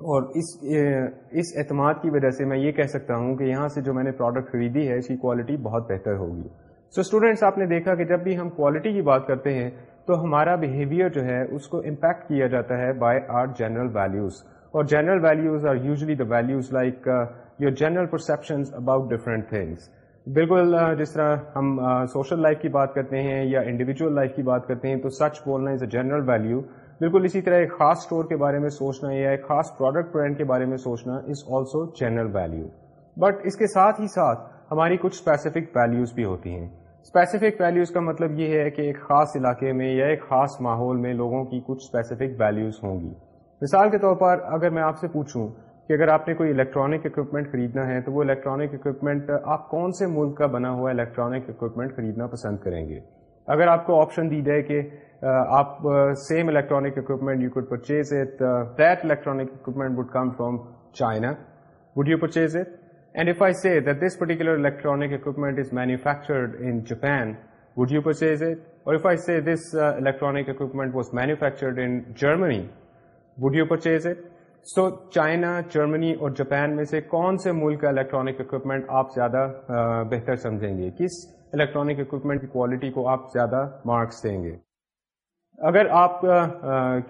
اور اس اس اعتماد کی وجہ سے میں یہ کہہ سکتا ہوں کہ یہاں سے جو میں نے پروڈکٹ خریدی ہے، اس کی کوالٹی بہت بہتر ہوگی۔ سو so اسٹوڈینٹس آپ نے دیکھا کہ جب بھی ہم کوالٹی کی بات کرتے ہیں، تو ہمارا بہیویئر جو ہے، اس کو امپیکٹ کیا جاتا ہے بائی آر جنرل ویلوز اور general values are usually the values like your general perception about different things بالکل uh, جس طرح ہم uh, سوشل لائف کی بات کرتے ہیں یا انڈیویجل لائف کی بات کرتے ہیں، تو سچ بولنا از اے جنرل ویلو بالکل اسی طرح ایک خاص اسٹور کے بارے میں سوچنا یا ایک خاص پروڈکٹ برانڈ کے بارے میں سوچنا is also general value but اس کے ساتھ ہی ساتھ ہماری کچھ اسپیسیفک ویلوز بھی ہوتی ہیں. اسپیسیفک ویلوز کا مطلب یہ ہے کہ ایک خاص علاقے میں یا ایک خاص ماحول میں لوگوں کی کچھ اسپیسیفک ویلوز ہوں گی. مثال کے طور پر اگر میں آپ سے پوچھوں کہ اگر آپ نے کوئی الیکٹرانک اکوپمنٹ خریدنا ہے تو وہ الیکٹرانک اکوپمنٹ آپ کون سے ملک کا بنا ہوا الیکٹرانک اکوپمنٹ خریدنا پسند کریں گے؟ اگر آپ کو آپشن دی جائے کہ آپ same electronic equipment you could purchase it that electronic equipment would come from China would you purchase it and if I see that this particular electronic equipment is manufactured in Japan would you purchase it or if I see this electronic equipment was manufactured in Germany would you purchase it so China Germany اور Japan میں سے کون سے ملک کا electronic equipment آپ زیادہ بہتر سمجھیں گے؟ کس الیکٹرانک اکوپمنٹ کی کوالٹی کو آپ زیادہ مارکس دیں گے؟ اگر آپ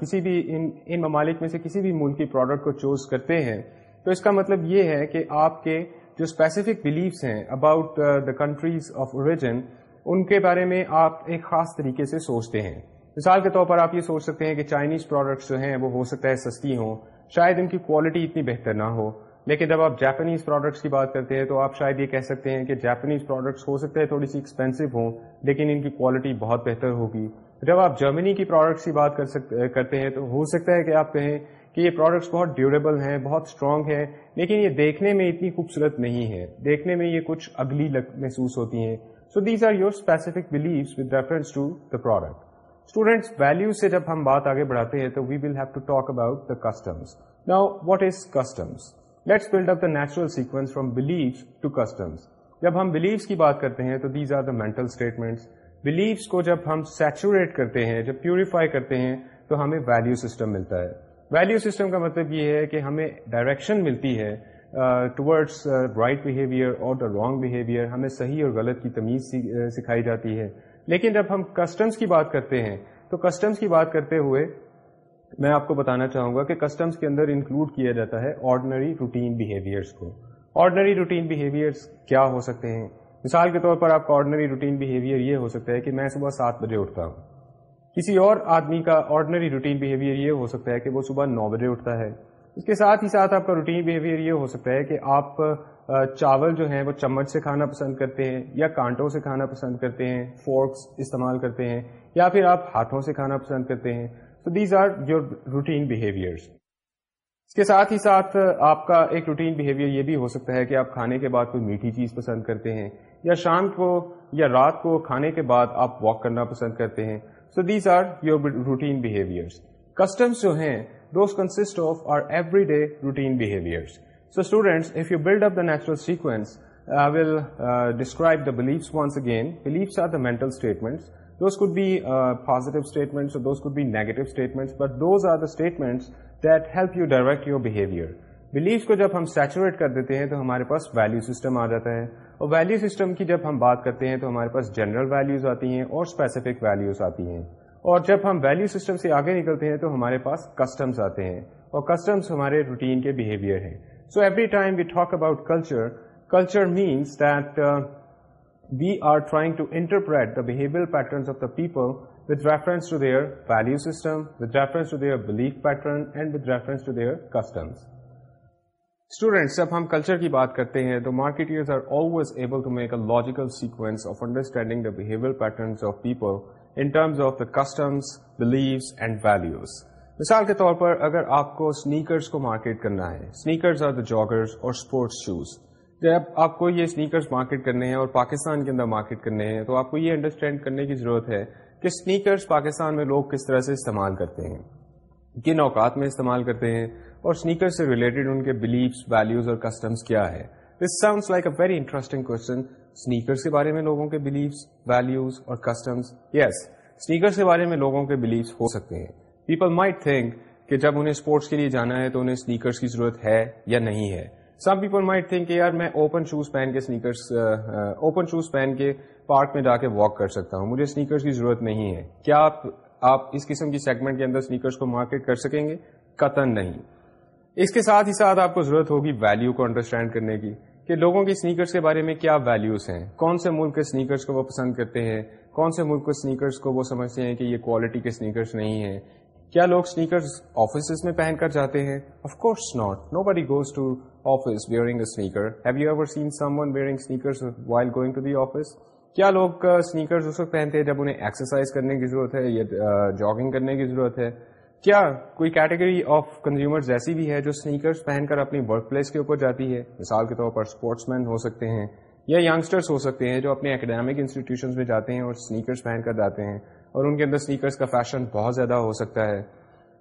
کسی بھی ان ان ممالک میں سے کسی بھی ملک کی پروڈکٹ کو چوز کرتے ہیں، تو اس کا مطلب یہ ہے کہ آپ کے جو اسپیسیفک بلیفس ہیں about the countries of origin ان کے بارے میں آپ ایک خاص طریقے سے سوچتے ہیں۔ مثال کے طور پر آپ یہ سوچ سکتے ہیں کہ چائنیز پروڈکٹس جو ہیں وہ ہو سکتا ہے سستی ہوں، شاید ان کی کوالٹی اتنی بہتر نہ ہو، لیکن جب آپ جاپنیز پروڈکٹس کی بات کرتے ہیں تو آپ شاید یہ کہہ سکتے ہیں کہ جاپنیز پروڈکٹس ہو سکتے ہیں تھوڑی سی ایکسپینسو ہوں، لیکن ان کی کوالٹی بہت بہتر ہوگی۔ جب آپ جرمنی کی پروڈکٹس کی بات کر سکتے کرتے ہیں تو ہو سکتا ہے کہ آپ کہیں کہ یہ پروڈکٹس بہت ڈیوریبل ہیں، بہت اسٹرانگ ہیں، لیکن یہ دیکھنے میں اتنی خوبصورت نہیں ہے دیکھنے میں یہ کچھ اگلی محسوس ہوتی ہیں۔ So these are your specific beliefs with reference to the product students value سے جب ہم بات آگے بڑھاتے ہیں تو we will have to talk about the customs now what is customs let's build up the natural sequence from belief to customs جب ہم بلیوس کی بات کرتے ہیں تو these are the mental statements beliefs کو جب ہم سیچوریٹ کرتے ہیں، جب پیوریفائی کرتے ہیں، تو ہمیں ویلو سسٹم ملتا ہے۔ ویلو سسٹم کا مطلب یہ ہے کہ ہمیں ڈائریکشن ملتی ہے ٹورڈس رائٹ بہیویئر اور دا رانگ بہیویئر ہمیں صحیح اور غلط کی تمیز سکھائی جاتی ہے۔ لیکن جب ہم کسٹمس کی بات کرتے ہیں، تو کسٹمس کی بات کرتے ہوئے میں آپ کو بتانا چاہوں گا کہ کسٹمس کے اندر انکلوڈ کیا جاتا ہے آرڈنری روٹین بہیویئرس کو۔ آرڈنری روٹین بہیویئرس کیا ہو سکتے ہیں؟ مثال کے طور پر آپ کا آرڈنری روٹین بہیویئر یہ ہو سکتا ہے کہ میں صبح سات بجے اٹھتا ہوں۔ کسی اور آدمی کا آرڈنری روٹین بہیویئر یہ ہو سکتا ہے کہ وہ صبح نو بجے اٹھتا ہے۔ اس کے ساتھ ہی ساتھ آپ کا روٹین بہیویئر یہ ہو سکتا ہے کہ آپ چاول جو ہیں وہ چمچ سے کھانا پسند کرتے ہیں یا کانٹوں سے کھانا پسند کرتے ہیں، فورکس استعمال کرتے ہیں یا پھر آپ ہاتھوں سے کھانا پسند کرتے ہیں۔ تو these are your routine behaviours اس کے ساتھ ہی ساتھ آپ کا ایک روٹین بہیویئر یہ بھی ہو سکتا ہے کہ آپ کھانے کے بعد کوئی میٹھی چیز پسند کرتے ہیں۔ یا شام کو یا رات کو کھانے کے بعد آپ واک کرنا پسند کرتے ہیں۔ So these are your routine behaviour customs جو ہیں those consist of our everyday routine behaviour so students if you build up the natural sequence I will describe the beliefs once again beliefs are the mental statements those could be uh, positive statements or those could be negative statements but those are the statements that help you direct your behavior beliefs کو جب ہم saturate کر دیتے ہیں تو ہمارے پاس value system آ جاتا ہے اور ویلو سسٹم کی جب ہم بات کرتے ہیں تو ہمارے پاس جنرل ویلوز آتی ہیں اور اسپیسیفک ویلوز آتی ہیں اور جب ہم ویلو سسٹم سے آگے نکلتے ہیں تو ہمارے پاس کسٹمس آتے ہیں اور کسٹمس ہمارے روٹین کے بہیویئر ہیں so every time we talk about culture culture means that we are trying to interpret the behaviour patterns of the people with reference to their value system, with reference to their belief pattern, and with reference to their customs. Students جب ہم culture کی بات کرتے ہیں تو marketers are always able to make a logical sequence of understanding the behaviour patterns of people in terms of the customs beliefs and values مثال کے طور پر اگر آپ کو اسنیکرس کو مارکیٹ کرنا ہے اسنیکرز آر دا جاگرز اور اسپورٹس شوز جب آپ کو یہ اسنیکرز مارکیٹ کرنے ہیں اور پاکستان کے اندر مارکیٹ کرنے ہیں تو آپ کو یہ انڈرسٹینڈ کرنے کی ضرورت ہے کہ اسنیکرز پاکستان میں لوگ کس طرح سے استعمال کرتے ہیں، کن اوقات میں استعمال کرتے ہیں اور اسنیکر سے ریلیٹڈ ان کے بلیفس ویلوز اور کسٹمس کیا ہے. This sounds like a very interesting question sneakers کے بارے میں لوگوں کے بلیفس ویلوز اور کسٹمس یس اسنیکرس کے بارے میں لوگوں کے بلیفس ہو سکتے ہیں. پیپل مائٹ تھنک کہ جب انہیں اسپورٹس کے لیے جانا ہے تو انہیں اسنیکرس کی ضرورت ہے یا نہیں ہے. سم پیپل مائٹ تھنک کہ یار میں اوپن شوز پہن کے اسنیکرس اوپن شوز پہن کے پارک میں جا کے واک کر سکتا ہوں. مجھے اسنیکرس کی ضرورت نہیں ہے. کیا آپ آپ اس قسم کی سیگمنٹ کے اندر اسنیکرس کو مارکیٹ کر سکیں گے؟ قطن نہیں. اس کے ساتھ ہی ساتھ آپ کو ضرورت ہوگی ویلو کو انڈرسٹینڈ کرنے کی کہ لوگوں کی اسنیکرس کے بارے میں کیا ویلوز ہیں؟ کون سے ملک کے اسنیکرس کو وہ پسند کرتے ہیں؟ کون سے ملک کے اسنیکرس کو وہ سمجھتے ہیں کہ یہ کوالٹی کے اسنیکرس نہیں ہیں؟ کیا لوگ اسنیکرس آفیسز میں پہن کر جاتے ہیں؟ Of course not nobody goes to office wearing sneaker have you ever seen someone wearing sneakers while going to the office کیا لوگ اسنیکرز اس وقت پہنتے ہیں جب انہیں ایکسرسائز کرنے کی ضرورت ہے یا uh, جاگنگ کرنے کی ضرورت ہے؟ کیا کوئی کیٹیگری آف کنزیومر ایسی بھی ہے جو اسنیکرز پہن کر اپنی ورک پلیس کے اوپر جاتی ہے؟ مثال کے طور پر اسپورٹس مین ہو سکتے ہیں یا یگسٹرس ہو سکتے ہیں جو اپنے اکیڈیمک انسٹیٹیوشن میں جاتے ہیں اور اسنیکرز پہن کر جاتے ہیں اور ان کے اندر اسنیکرز کا فیشن بہت زیادہ ہو سکتا ہے۔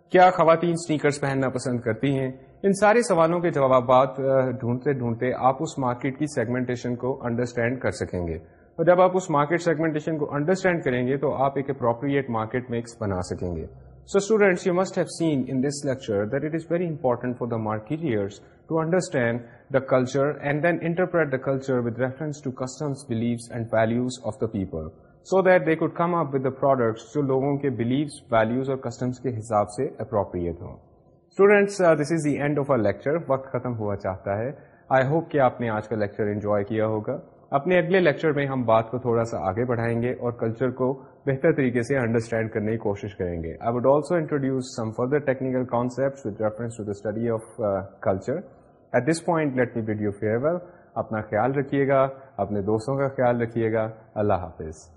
کیا خواتین اسنیکرز پہننا پسند کرتی ہیں؟ ان سارے سوالوں کے جوابات ڈھونڈتے ڈھونڈتے آپ اس مارکیٹ کی سیگمنٹیشن کو انڈرسٹینڈ کر سکیں گے۔ اور جب آپ اس مارکیٹ سیگمنٹیشن کو انڈرسٹینڈ کریں گے تو آپ ایک اپروپریٹ مارکیٹ مکس بنا سکیں گے۔ So students you must have seen in this lecture that it is very important for the marketers to understand the culture and then interpret the culture with reference to customs beliefs and values of the people so that they could come up with the products جو لوگوں کے believes values اور customs کے حساب سے appropriate ہوں students this is the end of a lecture وقت ختم ہوا چاہتا ہے آئی ہوپ کہ آپ نے آج کا لیکچر انجوائے کیا ہوگا اپنے اگلے لیکچر میں ہم بات کو تھوڑا سا آگے بڑھائیں گے اور کلچر کو بہتر طریقے سے انڈرسٹینڈ کرنے کی کوشش کریں گے۔ I would also introduce some further technical concepts with reference to the study of culture at this point let me bid you farewell اپنا خیال رکھیے گا، اپنے دوستوں کا خیال رکھیے گا۔ اللہ حافظ۔